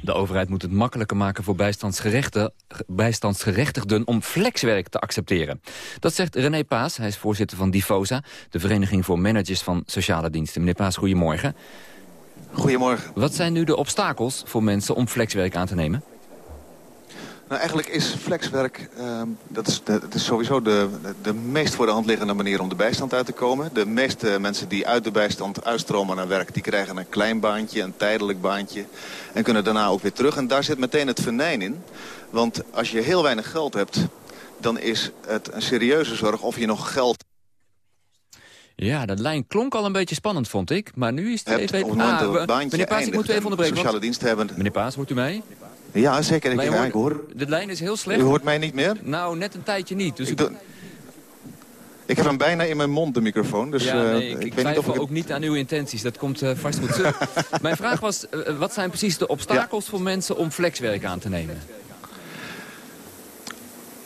De overheid moet het makkelijker maken voor bijstandsgerechtigden om flexwerk te accepteren. Dat zegt René Paas, hij is voorzitter van Difosa, de Vereniging voor Managers van Sociale Diensten. Meneer Paas, goedemorgen. Goedemorgen. Wat zijn nu de obstakels voor mensen om flexwerk aan te nemen? Nou, eigenlijk is flexwerk ehm, dat is, het is sowieso de, de meest voor de hand liggende manier om de bijstand uit te komen. De meeste mensen die uit de bijstand uitstromen naar werk... die krijgen een klein baantje, een tijdelijk baantje... en kunnen daarna ook weer terug. En daar zit meteen het venijn in. Want als je heel weinig geld hebt... dan is het een serieuze zorg of je nog geld Ja, dat lijn klonk al een beetje spannend, vond ik. Maar nu is het even... op het dat het baantje meneer Paas, ik moet u even en onderbreken. sociale want- diensten hebben... Meneer Paas, hoort u mij? Ja, zeker. Ik, hoor... De lijn is heel slecht. U hoort mij niet meer? Nou, net een tijdje niet. Dus Ik, heb hem bijna in mijn mond, de microfoon. Dus ja, eh, nee, ik, ik, weet niet of ik... ook niet aan uw intenties. Dat komt eh, vast goed. Mijn vraag was, eh, wat zijn precies de obstakels voor mensen om flexwerk aan te nemen?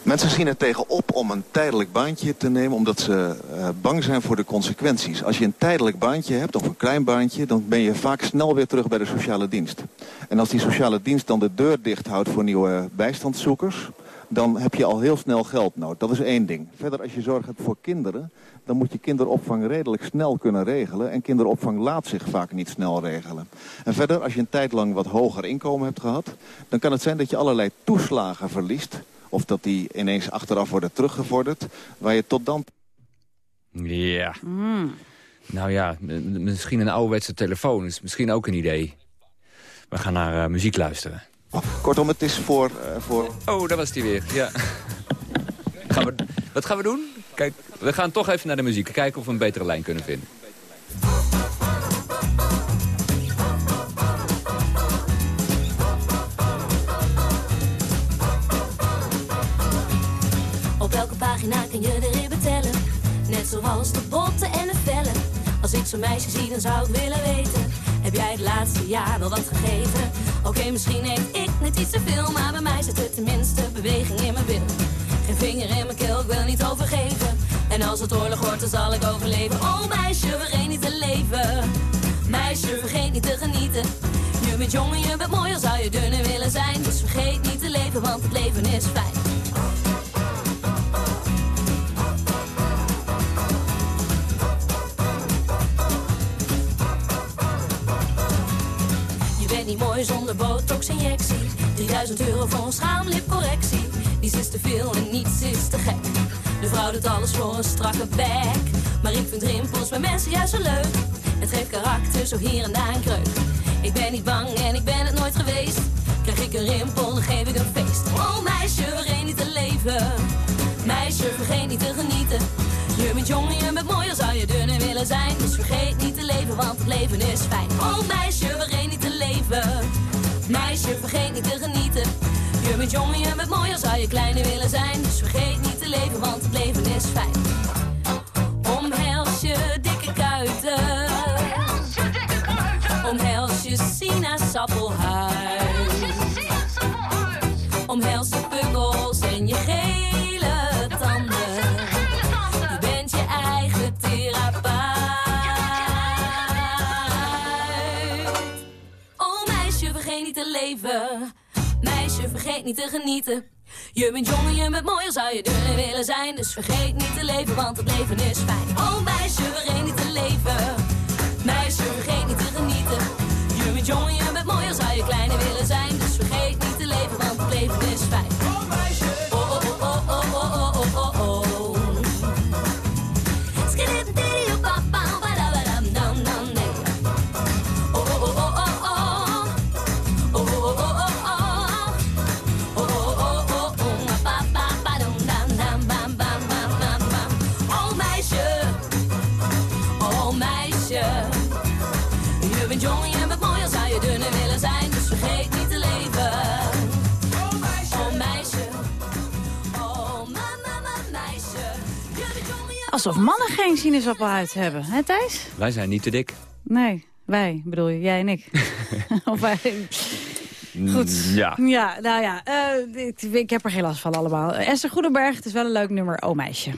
Mensen zien er tegenop om een tijdelijk baantje te nemen... omdat ze eh, bang zijn voor de consequenties. Als je een tijdelijk baantje hebt, of een klein baantje... dan ben je vaak snel weer terug bij de sociale dienst. En als die sociale dienst dan de deur dicht houdt voor nieuwe bijstandszoekers... dan heb je al heel snel geld nodig. Dat is één ding. Verder, als je zorg hebt voor kinderen... dan moet je kinderopvang redelijk snel kunnen regelen. En kinderopvang laat zich vaak niet snel regelen. En verder, als je een tijd lang wat hoger inkomen hebt gehad... dan kan het zijn dat je allerlei toeslagen verliest... of dat die ineens achteraf worden teruggevorderd... waar je tot dan Ja. Nou ja, misschien een ouderwetse telefoon is misschien ook een idee. We gaan naar eh, muziek luisteren. Kortom, het is voor... eh, voor... Oh, daar was hij weer. Ja. gaan we, wat gaan we doen? Kijk, we gaan toch even naar de muziek. Kijken of we een betere lijn kunnen vinden. Zo'n meisje zie, dan zou ik willen weten. Heb jij het laatste jaar wel wat gegeten? Oké, misschien eet ik net iets te veel. Maar bij mij zit er tenminste beweging in mijn bil. Geen vinger in mijn keel, ik wil niet overgeven. En als het oorlog wordt, dan zal ik overleven. Oh meisje, vergeet niet te leven. Meisje, vergeet niet te genieten. Je bent jong en je bent mooi, al zou je dunner willen zijn. Dus vergeet niet te leven, want het leven is fijn. Zonder botox-injectie. 3000 euro voor een schaamlipcorrectie. Niets is te veel en niets is te gek. De vrouw doet alles voor een strakke bek. Maar ik vind rimpels bij mensen juist zo leuk. Het geeft karakter, zo hier en daar een kreuk. Ik ben niet bang en ik ben het nooit geweest. Krijg ik een rimpel, dan geef ik een feest. Oh meisje, vergeet niet te leven. Meisje, vergeet niet te genieten. Je bent jong en je bent mooi, al zou je dunner willen zijn. Dus vergeet niet te leven, want het leven is fijn. Oh meisje, vergeet niet leven. Meisje, vergeet niet te genieten. Je bent jong en je bent mooi, al zou je kleiner willen zijn. Dus vergeet niet te leven, want het leven is fijn. Omhels je dikke kuiten. Omhels je sinaasappelhuid. Omhels je pukkels en je gele vergeet niet te genieten. Je bent jong en je bent mooi, zou je dunner willen zijn. Dus vergeet niet te leven, want het leven is fijn. Oh meisje, vergeet niet te leven. Meisje, vergeet niet te genieten. Je bent jong en je bent mooi, zou je kleiner willen zijn. Alsof mannen geen sinaasappelhuid hebben, hè Thijs? Wij zijn niet te dik. Nee, wij bedoel je, jij en ik. of wij... Goed. Ja. Ja, nou ja, eh, ik, ik heb er geen last van allemaal. Esther Goedenberg, het is wel een leuk nummer, Oh Meisje.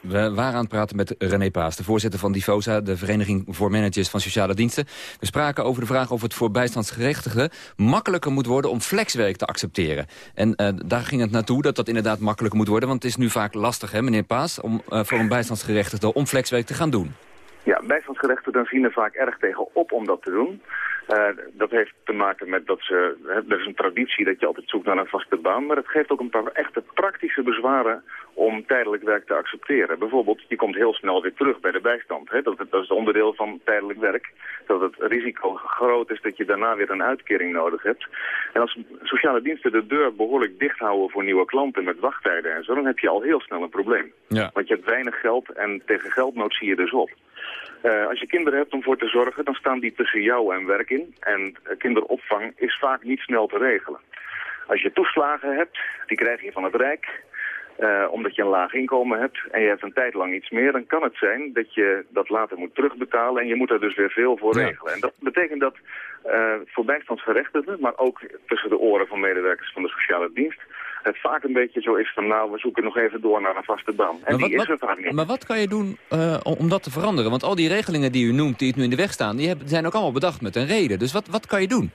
We waren aan het praten met René Paas, de voorzitter van Divosa... de Vereniging voor Managers van Sociale Diensten. We spraken over de vraag of het voor bijstandsgerechtigden... makkelijker moet worden om flexwerk te accepteren. En eh, daar ging het naartoe dat dat inderdaad makkelijker moet worden... want het is nu vaak lastig, hè, meneer Paas... om eh, voor een bijstandsgerechtigde om flexwerk te gaan doen. Ja, bijstandsgerechtigden zien er vaak erg tegen op om dat te doen. Eh, dat heeft te maken met dat ze... hè, Er is een traditie dat je altijd zoekt naar een vaste baan... maar het geeft ook een paar echte praktische bezwaren om tijdelijk werk te accepteren. Bijvoorbeeld, je komt heel snel weer terug bij de bijstand. Hè? Dat, dat is onderdeel van tijdelijk werk. Dat het risico groot is dat je daarna weer een uitkering nodig hebt. En als sociale diensten de deur behoorlijk dicht houden voor nieuwe klanten met wachttijden en zo... dan heb je al heel snel een probleem. Ja. Want je hebt weinig geld en tegen geldnood zie je dus op. Eh, als je kinderen hebt om voor te zorgen, dan staan die tussen jou en werk in. En eh, kinderopvang is vaak niet snel te regelen. Als je toeslagen hebt, die krijg je van het Rijk, eh, omdat je een laag inkomen hebt en je hebt een tijd lang iets meer, dan kan het zijn dat je dat later moet terugbetalen en je moet er dus weer veel voor Ja. regelen. En dat betekent dat voor bijstandsgerechtigden, maar ook tussen de oren van medewerkers van de sociale dienst, het vaak een beetje zo is van nou, we zoeken nog even door naar een vaste baan. En die wat- is er vaak niet. Maar wat kan je doen eh, om om dat te veranderen? Want al die regelingen die u noemt, die het nu in de weg staan... die hebben, zijn ook allemaal bedacht met een reden. Dus wat, wat kan je doen?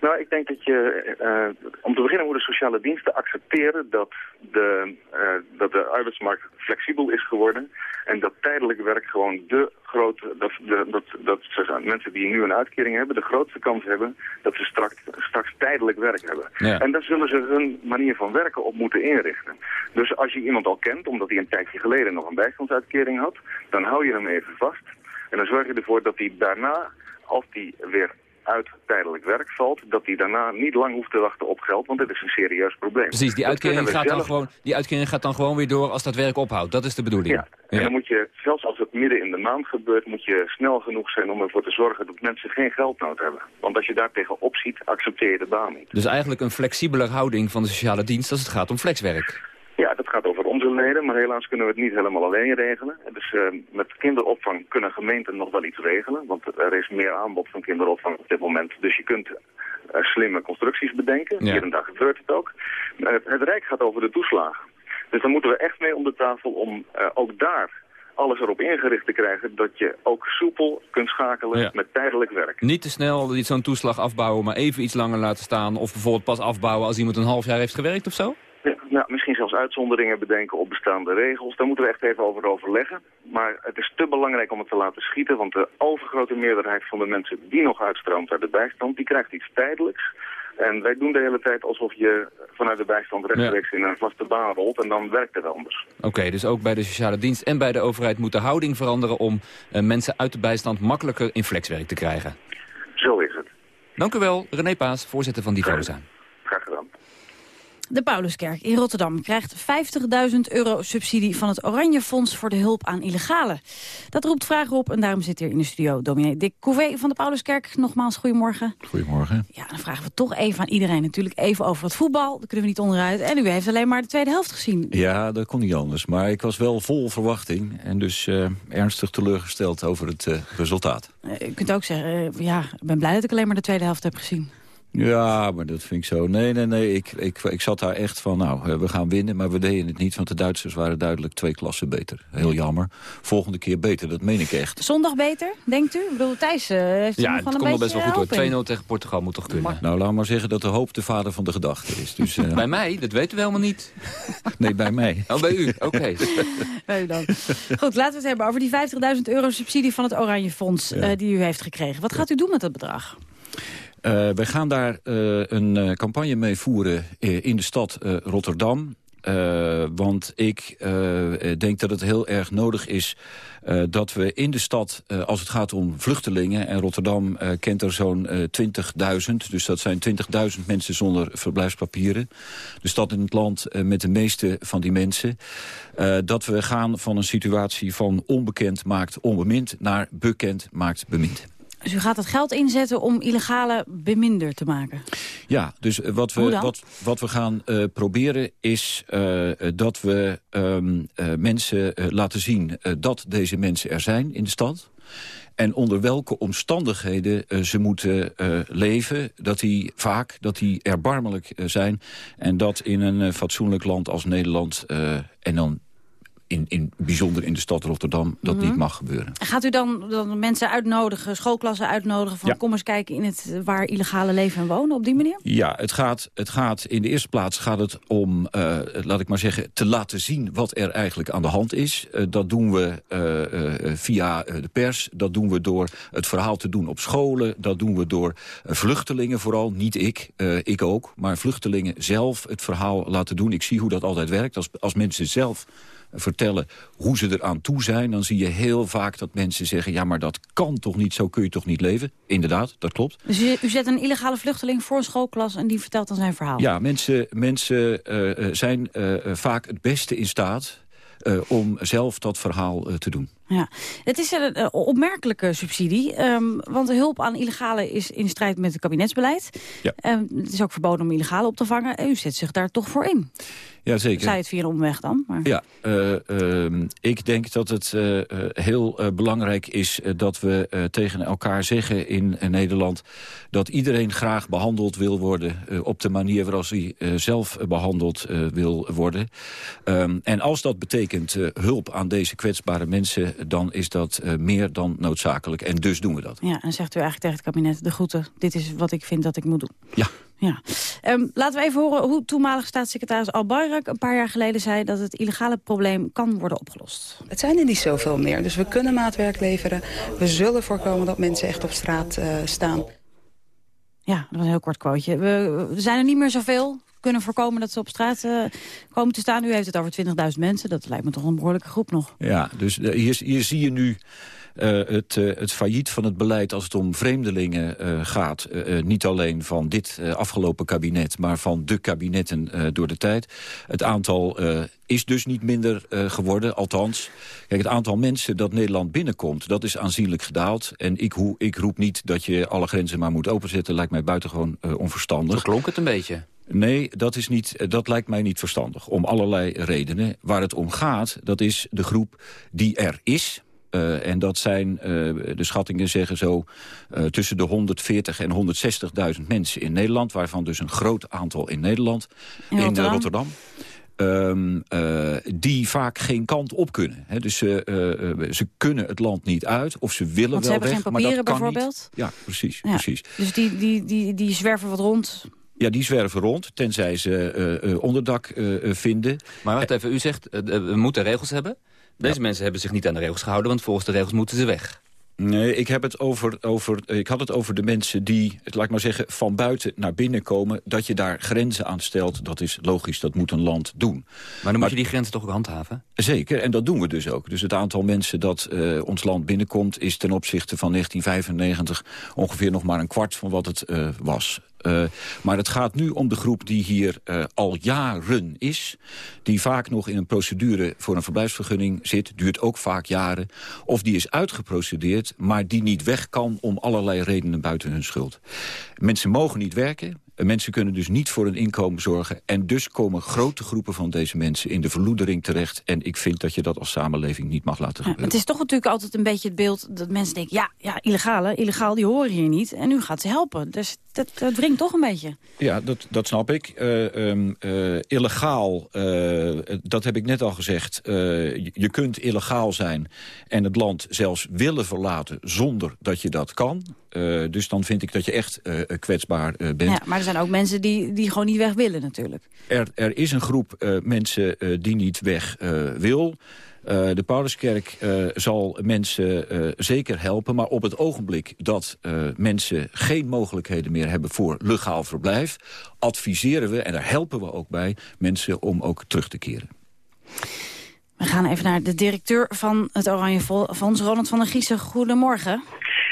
Nou, ik denk dat je, eh, om te beginnen moeten sociale diensten accepteren dat de, eh, dat de arbeidsmarkt flexibel is geworden en dat tijdelijk werk gewoon de grote, dat, de, dat, dat ze- mensen die nu een uitkering hebben, de grootste kans hebben dat ze straks, straks tijdelijk werk hebben. Ja. En daar zullen ze hun manier van werken op moeten inrichten. Dus als je iemand al kent, omdat hij een tijdje geleden nog een bijstandsuitkering had, dan hou je hem even vast. En dan zorg je ervoor dat hij daarna, als hij weer uit tijdelijk werk valt, dat hij daarna niet lang hoeft te wachten op geld, want dit is een serieus probleem. Precies, die uitkering, gaat dan gewoon, die uitkering gaat dan gewoon weer door als dat werk ophoudt. Dat is de bedoeling. Ja, en dan moet je, zelfs als het midden in de maand gebeurt, moet je snel genoeg zijn om ervoor te zorgen dat mensen geen geldnood hebben. Want als je daar tegenop ziet, accepteer je de baan niet. Dus eigenlijk een flexibeler houding van de sociale dienst als het gaat om flexwerk. Ja, dat gaat over onze leden, maar helaas kunnen we het niet helemaal alleen regelen. En Dus eh, met kinderopvang kunnen gemeenten nog wel iets regelen, want er is meer aanbod van kinderopvang op dit moment. Dus je kunt eh, slimme constructies bedenken, Ja. hier en daar gebeurt het ook. Maar het, het Rijk gaat over de toeslagen. Dus dan moeten we echt mee om de tafel om eh, ook daar alles erop ingericht te krijgen dat je ook soepel kunt schakelen Ja. met tijdelijk werk. Niet te snel zo'n toeslag afbouwen, maar even iets langer laten staan. Of bijvoorbeeld pas afbouwen als iemand een half jaar heeft gewerkt of zo? Nou, misschien zelfs uitzonderingen bedenken op bestaande regels. Daar moeten we echt even over overleggen. Maar het is te belangrijk om het te laten schieten, want de overgrote meerderheid van de mensen die nog uitstroomt uit de bijstand, die krijgt iets tijdelijks. En wij doen de hele tijd alsof je vanuit de bijstand rechtstreeks in een vaste baan rolt en dan werkt het anders. Oké, dus ook bij de sociale dienst en bij de overheid moet de houding veranderen... om eh, mensen uit de bijstand makkelijker in flexwerk te krijgen. Zo is het. Dank u wel, René Paas, voorzitter van Divosa. De Pauluskerk in Rotterdam krijgt 50.000 euro subsidie van het Oranje Fonds voor de hulp aan illegalen. Dat roept vragen op en daarom zit hier in de studio dominee Dick Couvé van de Pauluskerk. Nogmaals, goedemorgen. Goedemorgen. Ja, dan vragen we toch even aan iedereen natuurlijk even over het voetbal. Daar kunnen we niet onderuit. En u heeft alleen maar de tweede helft gezien. Ja, dat kon niet anders. Maar ik was wel vol verwachting en dus eh, ernstig teleurgesteld over het eh, resultaat. Eh, u kunt ook zeggen, ja, ik ben blij dat ik alleen maar de tweede helft heb gezien. Ja, maar dat vind ik zo. Nee, nee, nee. Ik, ik, ik zat daar echt van, nou, eh, we gaan winnen. Maar we deden het niet, want de Duitsers waren duidelijk twee klassen beter. Heel jammer. Volgende keer beter, dat meen ik echt. Zondag beter, denkt u? Ik bedoel, Thijs eh, heeft Ja, nog het wel een komt wel beetje best wel goed hoor. 2-0 tegen Portugal moet toch kunnen. Nou, laat maar zeggen dat de hoop de vader van de gedachte is. Dus, eh, Bij mij? Dat weten we helemaal niet. nee, bij mij. Oh, bij u? Oké. Bij u dan. Goed, laten we het hebben over die 50.000 euro subsidie van het Oranje Fonds eh, die u heeft gekregen. Wat gaat u doen met dat bedrag? Eh, wij gaan daar eh, een eh, campagne mee voeren in de stad Rotterdam. Want ik denk dat het heel erg nodig is dat we in de stad, als het gaat om vluchtelingen... en Rotterdam kent er zo'n eh, 20.000, dus dat zijn 20.000 mensen zonder verblijfspapieren. De stad in het land met de meeste van die mensen. dat we gaan van een situatie van onbekend maakt onbemind... naar bekend maakt bemind. Dus u gaat het geld inzetten om illegale beminder te maken? Ja, dus wat we, wat, wat we gaan eh, proberen is eh, dat we ehm, eh, mensen laten zien dat deze mensen er zijn in de stad. En onder welke omstandigheden ze moeten leven. Dat die vaak dat die erbarmelijk zijn. En dat in een fatsoenlijk land als Nederland. en dan in, in bijzonder in de stad Rotterdam dat Mhm. niet mag gebeuren. Gaat u dan, dan mensen uitnodigen, schoolklassen uitnodigen... van Ja. kom eens kijken in het, waar illegale leven en wonen op die manier? Ja, het gaat, het gaat in de eerste plaats gaat het om, eh, laat ik maar zeggen, te laten zien wat er eigenlijk aan de hand is. Eh, dat doen we eh, via de pers, dat doen we door het verhaal te doen op scholen, dat doen we door vluchtelingen vooral, niet ik, ik ook, maar vluchtelingen zelf het verhaal laten doen. Ik zie hoe dat altijd werkt. Als, als mensen zelf vertellen hoe ze eraan toe zijn... dan zie je heel vaak dat mensen zeggen... ja, maar dat kan toch niet, zo kun je toch niet leven? Inderdaad, dat klopt. Dus u, u zet een illegale vluchteling voor een schoolklas... en die vertelt dan zijn verhaal? Ja, mensen, mensen eh, eh, zijn eh, vaak het beste in staat... om zelf dat verhaal te doen. Ja, het is een opmerkelijke subsidie. ehm, want de hulp aan illegale is in strijd met het kabinetsbeleid. Ja. Ehm, het is ook verboden om illegale op te vangen. En u zet zich daar toch voor in. Ja, zeker. Zij het via een omweg dan. Maar... Ja, eh, ehm, ik denk dat het eh, eh, heel belangrijk is dat we tegen elkaar zeggen in Nederland... dat iedereen graag behandeld wil worden op de manier waarop hij zelf eh, behandeld eh, wil worden. En als dat betekent hulp aan deze kwetsbare mensen... dan is dat eh, meer dan noodzakelijk. En dus doen we dat. Ja, en zegt u eigenlijk tegen het kabinet de groeten. Dit is wat ik vind dat ik moet doen. Ja. Ja. Ehm, laten we even horen hoe toenmalig staatssecretaris Al Bayrak een paar jaar geleden zei dat het illegale probleem kan worden opgelost. Het zijn er niet zoveel meer, dus we kunnen maatwerk leveren. We zullen voorkomen dat mensen echt op straat eh, staan. Ja, dat was een heel kort quoteje. We, we zijn er niet meer zoveel. Kunnen voorkomen dat ze op straat eh, komen te staan. U heeft het over 20.000 mensen. Dat lijkt me toch een behoorlijke groep nog. Ja, dus eh, hier, hier zie je nu eh, het, eh, het failliet van het beleid als het om vreemdelingen eh, gaat. Niet alleen van dit eh, afgelopen kabinet, maar van de kabinetten eh, door de tijd. Het aantal eh, is dus niet minder eh, geworden, althans. Kijk, het aantal mensen dat Nederland binnenkomt, dat is aanzienlijk gedaald. En ik, hoe, ik roep niet dat je alle grenzen maar moet openzetten. Lijkt mij buitengewoon eh, onverstandig. Zo klonk het een beetje. Nee, dat, is niet, eh, dat lijkt mij niet verstandig. Om allerlei redenen. Waar het om gaat, dat is de groep die er is. Eh, en dat zijn, eh, de schattingen zeggen zo, tussen de 140 en 160.000 mensen in Nederland. Waarvan dus een groot aantal in Nederland. In Rotterdam. Rotterdam. Ehm, eh, die vaak geen kant op kunnen. Dus ze, ze kunnen het land niet uit, of ze willen Want ze wel hebben weg, geen maar dat papieren kan niet. bijvoorbeeld? Ja, precies. Ja. precies. Dus die, die, die, die zwerven wat rond. Ja, die zwerven rond, tenzij ze eh, onderdak eh, vinden. Maar wacht even, u zegt we moeten regels hebben. Deze mensen hebben zich niet aan de regels gehouden, want volgens de regels moeten ze weg. Nee, ik, heb het over, over, ik had het over de mensen die, laat ik maar zeggen, van buiten naar binnen komen. Dat je daar grenzen aan stelt, dat is logisch, dat moet een land doen. Maar dan moet je die grenzen toch ook handhaven? Zeker, en dat doen we dus ook. Dus het aantal mensen dat ons land binnenkomt... is ten opzichte van 1995 ongeveer nog maar een kwart van wat het was. Eh, maar het gaat nu om de groep die hier eh, al jaren is. Die vaak nog in een procedure voor een verblijfsvergunning zit. Duurt ook vaak jaren. Of die is uitgeprocedeerd, maar die niet weg kan... om allerlei redenen buiten hun schuld. Mensen mogen niet werken. Mensen kunnen dus niet voor een inkomen zorgen. En dus komen grote groepen van deze mensen in de verloedering terecht. En ik vind dat je dat als samenleving niet mag laten Ja, gebeuren. het is toch natuurlijk altijd een beetje het beeld dat mensen denken... ja, ja illegale, illegaal, die horen hier niet. En nu gaat ze helpen. Dus dat, dat wringt toch een beetje. Ja, dat, dat snap ik. Eh, ehm, eh, illegaal, eh, dat heb ik net al gezegd. Je, je kunt illegaal zijn en het land zelfs willen verlaten... zonder dat je dat kan. Eh, dus dan vind ik dat je echt eh, kwetsbaar eh, bent. Ja, maar er zijn ook mensen die, die gewoon niet weg willen natuurlijk. Er, er is een groep mensen die niet weg wil. De Pauluskerk zal mensen zeker helpen. Maar op het ogenblik dat mensen geen mogelijkheden meer hebben... voor legaal verblijf, adviseren we, en daar helpen we ook bij... mensen om ook terug te keren. We gaan even naar de directeur van het Oranje Fonds, Ronald van der Giezen. Goedemorgen.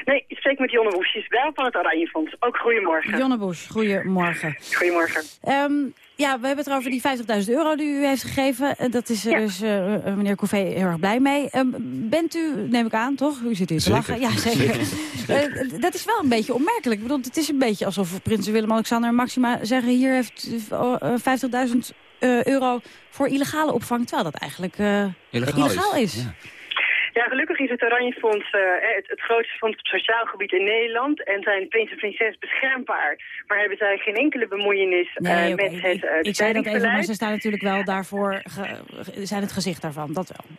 Nee, ik spreek met Jonne Woesjes, wel van het Oranje Fonds. Ook goedemorgen. Jonne Boes, goedemorgen. Goedemorgen. Ehm, ja, we hebben het over die 50.000 euro die u heeft gegeven. En dat is er dus eh, eh, meneer Couvé heel erg blij mee. Ehm, bent u, neem ik aan, toch? U zit hier te Zeker. lachen. Ja, zeker. Eh, dat is wel een beetje opmerkelijk. Ik bedoel, het is een beetje alsof prins Willem-Alexander en Maxima zeggen... hier heeft eh, 50.000 eh, euro voor illegale opvang. Terwijl dat eigenlijk eh, Illegaal illegaal is. is. Ja, gelukkig is het Oranje Fonds eh, het, het grootste fonds op sociaal gebied in Nederland. En zijn prins en prinses beschermbaar. Maar hebben zij geen enkele bemoeienis eh, met het ik, uh, ik zei dat even, maar ze staan natuurlijk wel daarvoor, ge- zijn het gezicht daarvan, dat wel.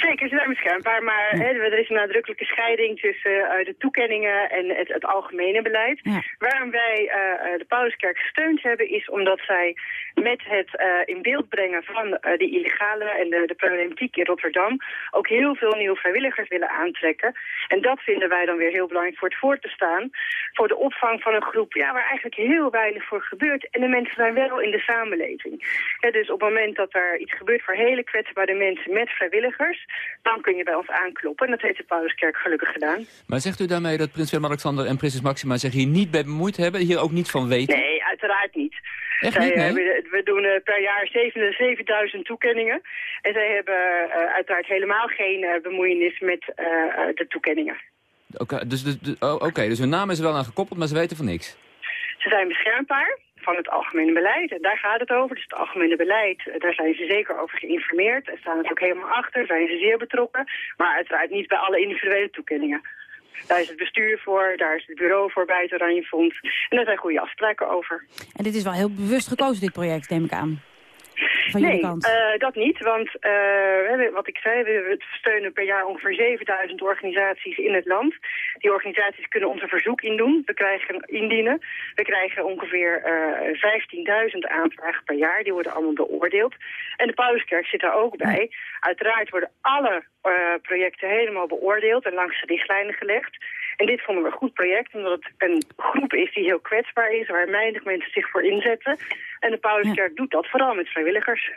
Zeker, ze zijn beschermbaar, maar hè, er is een nadrukkelijke scheiding tussen eh, de toekenningen en het, het algemene beleid. Waarom wij eh, eh, de Pauluskerk gesteund hebben, is omdat zij met het eh, in beeld brengen van de illegale en de, de problematiek in Rotterdam ook heel veel nieuwe vrijwilligers willen aantrekken. En dat vinden wij dan weer heel belangrijk voor het voor te staan. Voor de opvang van een groep ja, waar eigenlijk heel weinig voor gebeurt. En de mensen zijn wel in de samenleving. Ja, dus op het moment dat er iets gebeurt voor hele kwetsbare mensen met vrijwilligers, dan kun je bij ons aankloppen. En dat heeft de Pauluskerk gelukkig gedaan. Maar zegt u daarmee dat prins Willem-Alexander en prinses Maxima zich hier niet bij bemoeid hebben? Hier ook niet van weten? Nee, uiteraard niet. Echt Zij, niet, nee? eh, we, we doen eh, per jaar 7 7000 toekenningen. En zij hebben eh, uiteraard helemaal geen bemoeienis met de toekenningen. Oké, dus, dus, dus- oh, oké, dus hun naam is er wel aan gekoppeld, maar ze weten van niks. Ze zijn beschermbaar van het algemene beleid. En daar gaat het over. Dus het algemene beleid, eh, daar zijn ze zeker over geïnformeerd. En staan het ook helemaal achter, zijn ze zeer betrokken. Maar uiteraard niet bij alle individuele toekenningen. Daar is het bestuur voor, daar is het bureau voor bij het Oranje Fonds. En daar zijn goede afspraken over. En dit is wel heel bewust gekozen, dit project, neem ik aan. Van nee, jullie kant. eh, dat niet. Want eh, wat ik zei, we, steunen per jaar ongeveer 7000 organisaties in het land. Die organisaties kunnen ons een verzoek indoen. We krijgen indienen. We krijgen ongeveer eh 15.000 aanvragen per jaar. Die worden allemaal beoordeeld. En de Pauluskerk zit daar ook bij. Uiteraard worden alle eh, projecten helemaal beoordeeld en langs de richtlijnen gelegd. En dit vonden we een goed project, omdat het een groep is die heel kwetsbaar is, waar weinig mensen zich voor inzetten. En de Pauluskerk doet dat vooral met vrijwilligers.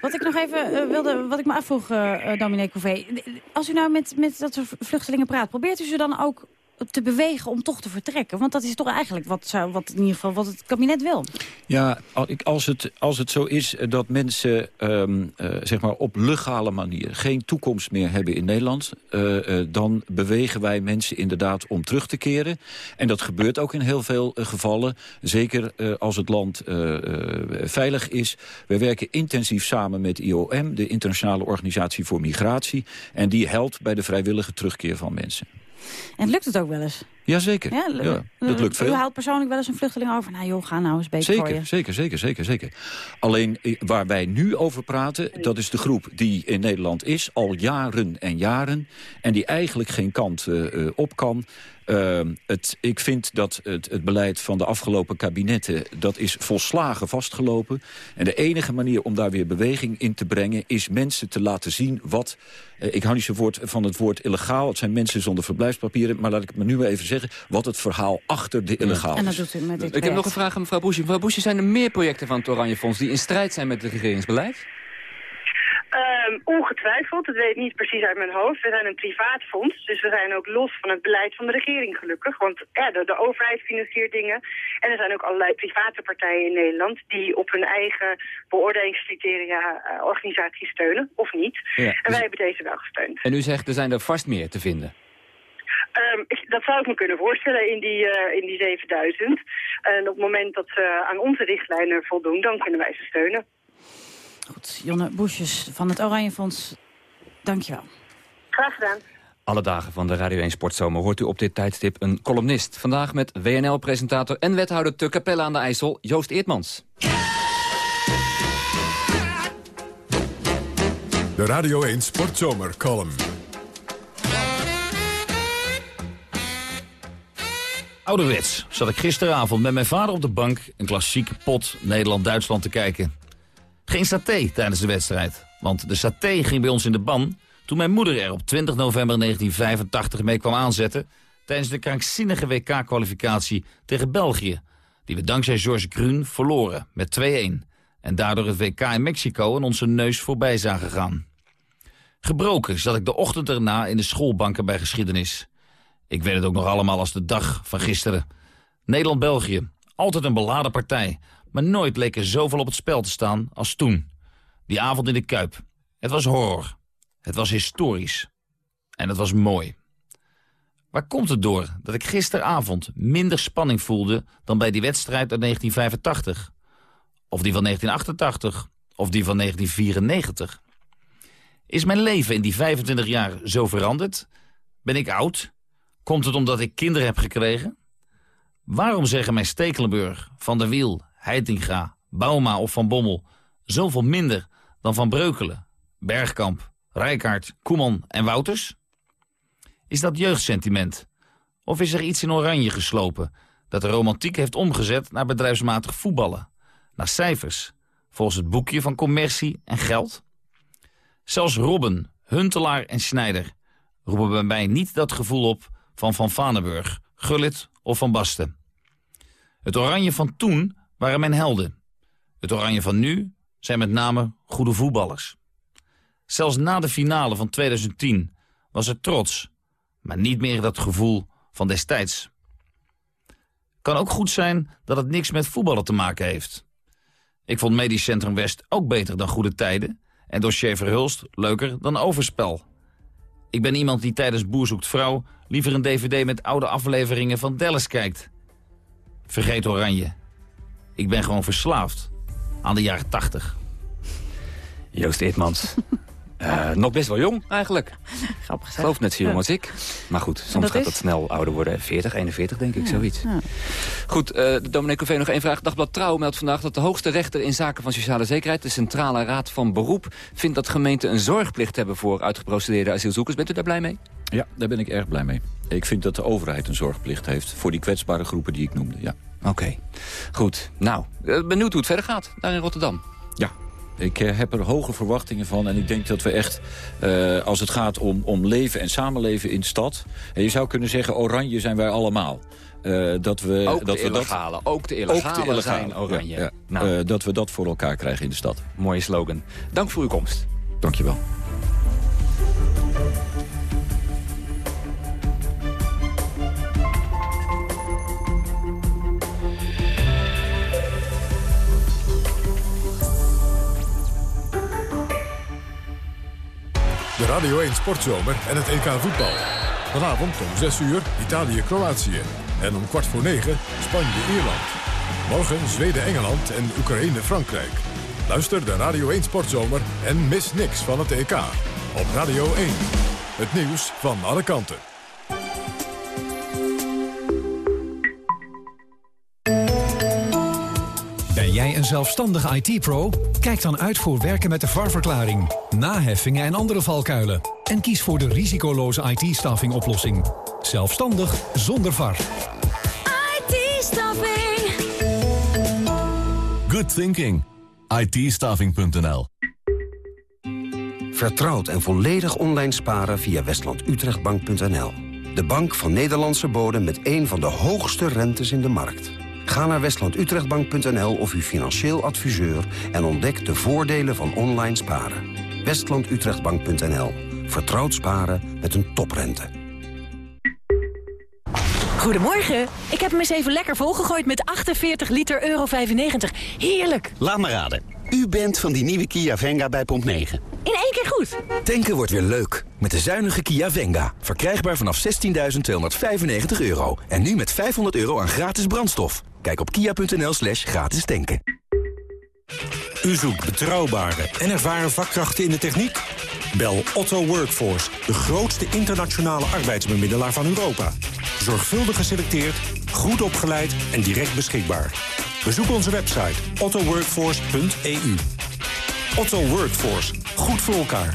Wat ik nog even eh, wilde, wat ik me afvroeg, eh, Dominee Couvé. Als u nou met, met dat soort vluchtelingen praat, probeert u ze dan ook te bewegen om toch te vertrekken? Want dat is toch eigenlijk wat, wat in ieder geval wat het kabinet wil. Ja, als het, als het zo is eh, dat mensen ehm, eh, zeg maar op legale manier geen toekomst meer hebben in Nederland... eh, dan bewegen wij mensen inderdaad om terug te keren. En dat gebeurt ook in heel veel gevallen. Zeker als het land veilig is. We werken intensief samen met IOM, de Internationale Organisatie voor Migratie. En die helpt bij de vrijwillige terugkeer van mensen. En lukt het ook wel eens? Jazeker, Ja, ja, lu- dat lukt U veel. haalt persoonlijk wel eens een vluchteling over. Nou joh, ga nou eens beter voor je. Zeker, zeker, zeker, zeker, zeker. Alleen eh, waar wij nu over praten, dat is de groep die in Nederland is, al jaren en jaren, en die eigenlijk geen kant eh, eh, op kan. Eh, het, ik vind dat het, het beleid van de afgelopen kabinetten, dat is volslagen vastgelopen. En de enige manier om daar weer beweging in te brengen, is mensen te laten zien wat, eh, ik hou niet zo woord, van het woord illegaal, het zijn mensen zonder verblijfspapieren, maar laat ik het maar nu maar even zeggen, wat het verhaal achter de illegaal En dat is. doet u met dit Ik heb nog een vraag aan mevrouw Boesje. Mevrouw Boesje, zijn er meer projecten van het Oranje Fonds... die in strijd zijn met het regeringsbeleid? Ehm, ongetwijfeld, dat weet ik niet precies uit mijn hoofd. We zijn een privaat fonds, dus we zijn ook los van het beleid van de regering gelukkig. Want ja, de, de overheid financiert dingen. En er zijn ook allerlei private partijen in Nederland die op hun eigen beoordelingscriteria eh, organisaties steunen, of niet. Ja, En dus- wij hebben deze wel gesteund. En u zegt, er zijn er vast meer te vinden. Ehm, ik- dat zou ik me kunnen voorstellen in die, eh, in die 7000. En op het moment dat ze aan onze richtlijnen voldoen, dan kunnen wij ze steunen. Goed, Jonne Boesjes van het Oranje Fonds, dankjewel. Graag gedaan. Alle dagen van de Radio 1 Sportzomer hoort u op dit tijdstip een columnist. Vandaag met WNL-presentator en wethouder te Capelle aan de IJssel, Joost Eertmans. De Radio 1 Sportzomer column. Ouderwets zat ik gisteravond met mijn vader op de bank een klassieke pot Nederland-Duitsland te kijken. Geen saté tijdens de wedstrijd, want de saté ging bij ons in de ban toen mijn moeder er op 20 november 1985 mee kwam aanzetten tijdens de krankzinnige WK-kwalificatie tegen België, die we dankzij Georges Grun verloren met 2-1 en daardoor het WK in Mexico aan onze neus voorbij zagen gaan. Gebroken zat ik de ochtend erna in de schoolbanken bij geschiedenis. Ik weet het ook nog allemaal als de dag van gisteren. Nederland-België. Altijd een beladen partij. Maar nooit leek er zoveel op het spel te staan als toen. Die avond in de Kuip. Het was horror. Het was historisch. En het was mooi. Waar komt het door dat ik gisteravond minder spanning voelde... dan bij die wedstrijd uit 1985? Of die van 1988? Of die van 1994? Is mijn leven in die 25 jaar zo veranderd? Ben ik oud? Komt het omdat ik kinderen heb gekregen? Waarom zeggen mij Stekelenburg, Van der Wiel, Heitinga, Bauma of Van Bommel... zoveel minder dan Van Breukelen, Bergkamp, Rijkaard, Koeman en Wouters? Is dat jeugdsentiment? Of is er iets in oranje geslopen... dat de romantiek heeft omgezet naar bedrijfsmatig voetballen? Naar cijfers, volgens het boekje van commercie en geld? Zelfs Robben, Huntelaar en Snijder roepen bij mij niet dat gevoel op van Van Vanenburg, Gullit of Van Basten. Het oranje van toen waren mijn helden. Het oranje van nu zijn met name goede voetballers. Zelfs na de finale van 2010 was er trots, maar niet meer dat gevoel van destijds. Kan ook goed zijn dat het niks met voetballen te maken heeft. Ik vond Medisch Centrum West ook beter dan Goede Tijden... en dossier Verhulst leuker dan Overspel. Ik ben iemand die tijdens Boer zoekt vrouw... liever een dvd met oude afleveringen van Dallas kijkt. Vergeet Oranje. Ik ben gewoon verslaafd aan de jaren 80. Joost Eertmans. Eh, nog best wel jong, eigenlijk. Grappig Ik geloof net zo jong Ja. als ik. Maar goed, soms dat gaat is? dat snel ouder worden. 40, 41 denk ik, Ja, zoiets. ja. Goed, eh Dominique Covee, nog één vraag. Dagblad Trouw meldt vandaag dat de hoogste rechter in zaken van sociale zekerheid... de Centrale Raad van Beroep vindt dat gemeenten een zorgplicht hebben... voor uitgeprocedeerde asielzoekers. Bent u daar blij mee? Ja, daar ben ik erg blij mee. Ik vind dat de overheid een zorgplicht heeft voor die kwetsbare groepen die ik noemde. Ja. Oké, goed. Nou, eh, benieuwd hoe het verder gaat daar in Rotterdam. Ja, ik eh, heb er hoge verwachtingen van. En ik denk dat we echt, eh, als het gaat om, om leven en samenleven in de stad... En je zou kunnen zeggen, oranje zijn wij allemaal. Eh, dat we, Ook dat de we dat- illegale, ook de illegale zijn oranje. ja, ja. Nou. Dat we dat voor elkaar krijgen in de stad. Mooie slogan. Dank voor uw komst. Dankjewel. De Radio 1 Sportzomer en het EK voetbal. Vanavond om 6 uur Italië-Kroatië. En om kwart voor 9 Spanje-Ierland. Morgen Zweden-Engeland en Oekraïne-Frankrijk. Luister de Radio 1 Sportzomer en mis niks van het EK. Op Radio 1. Het nieuws van alle kanten. Ben jij een zelfstandige IT-pro? Kijk dan uit voor werken met de VAR-verklaring, naheffingen en andere valkuilen. En kies voor de risicoloze IT-staffing oplossing. Zelfstandig zonder VAR. IT-staffing. Good thinking. itstaffing.nl Vertrouwd en volledig online sparen via westlandutrechtbank.nl. De bank van Nederlandse bodem met een van de hoogste rentes in de markt. Ga naar westlandutrechtbank.nl of uw financieel adviseur... en ontdek de voordelen van online sparen. westlandutrechtbank.nl. Vertrouwd sparen met een toprente. Goedemorgen. Ik heb hem eens even lekker volgegooid met 48 liter euro 95. Heerlijk. Laat me raden. U bent van die nieuwe Kia Venga bij Pomp 9. In één keer goed. Tanken wordt weer leuk. Met de zuinige Kia Venga. Verkrijgbaar vanaf 16.295 euro. En nu met 500 euro aan gratis brandstof. Kijk op kia.nl slash gratis tanken. U zoekt betrouwbare en ervaren vakkrachten in de techniek? Bel Otto Workforce, de grootste internationale arbeidsbemiddelaar van Europa. Zorgvuldig geselecteerd, goed opgeleid en direct beschikbaar. Bezoek onze website ottoworkforce.eu. Otto Workforce, goed voor elkaar.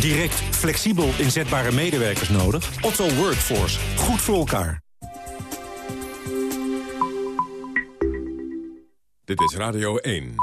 Direct, flexibel inzetbare medewerkers nodig? Otto Workforce, goed voor elkaar. Dit is Radio 1.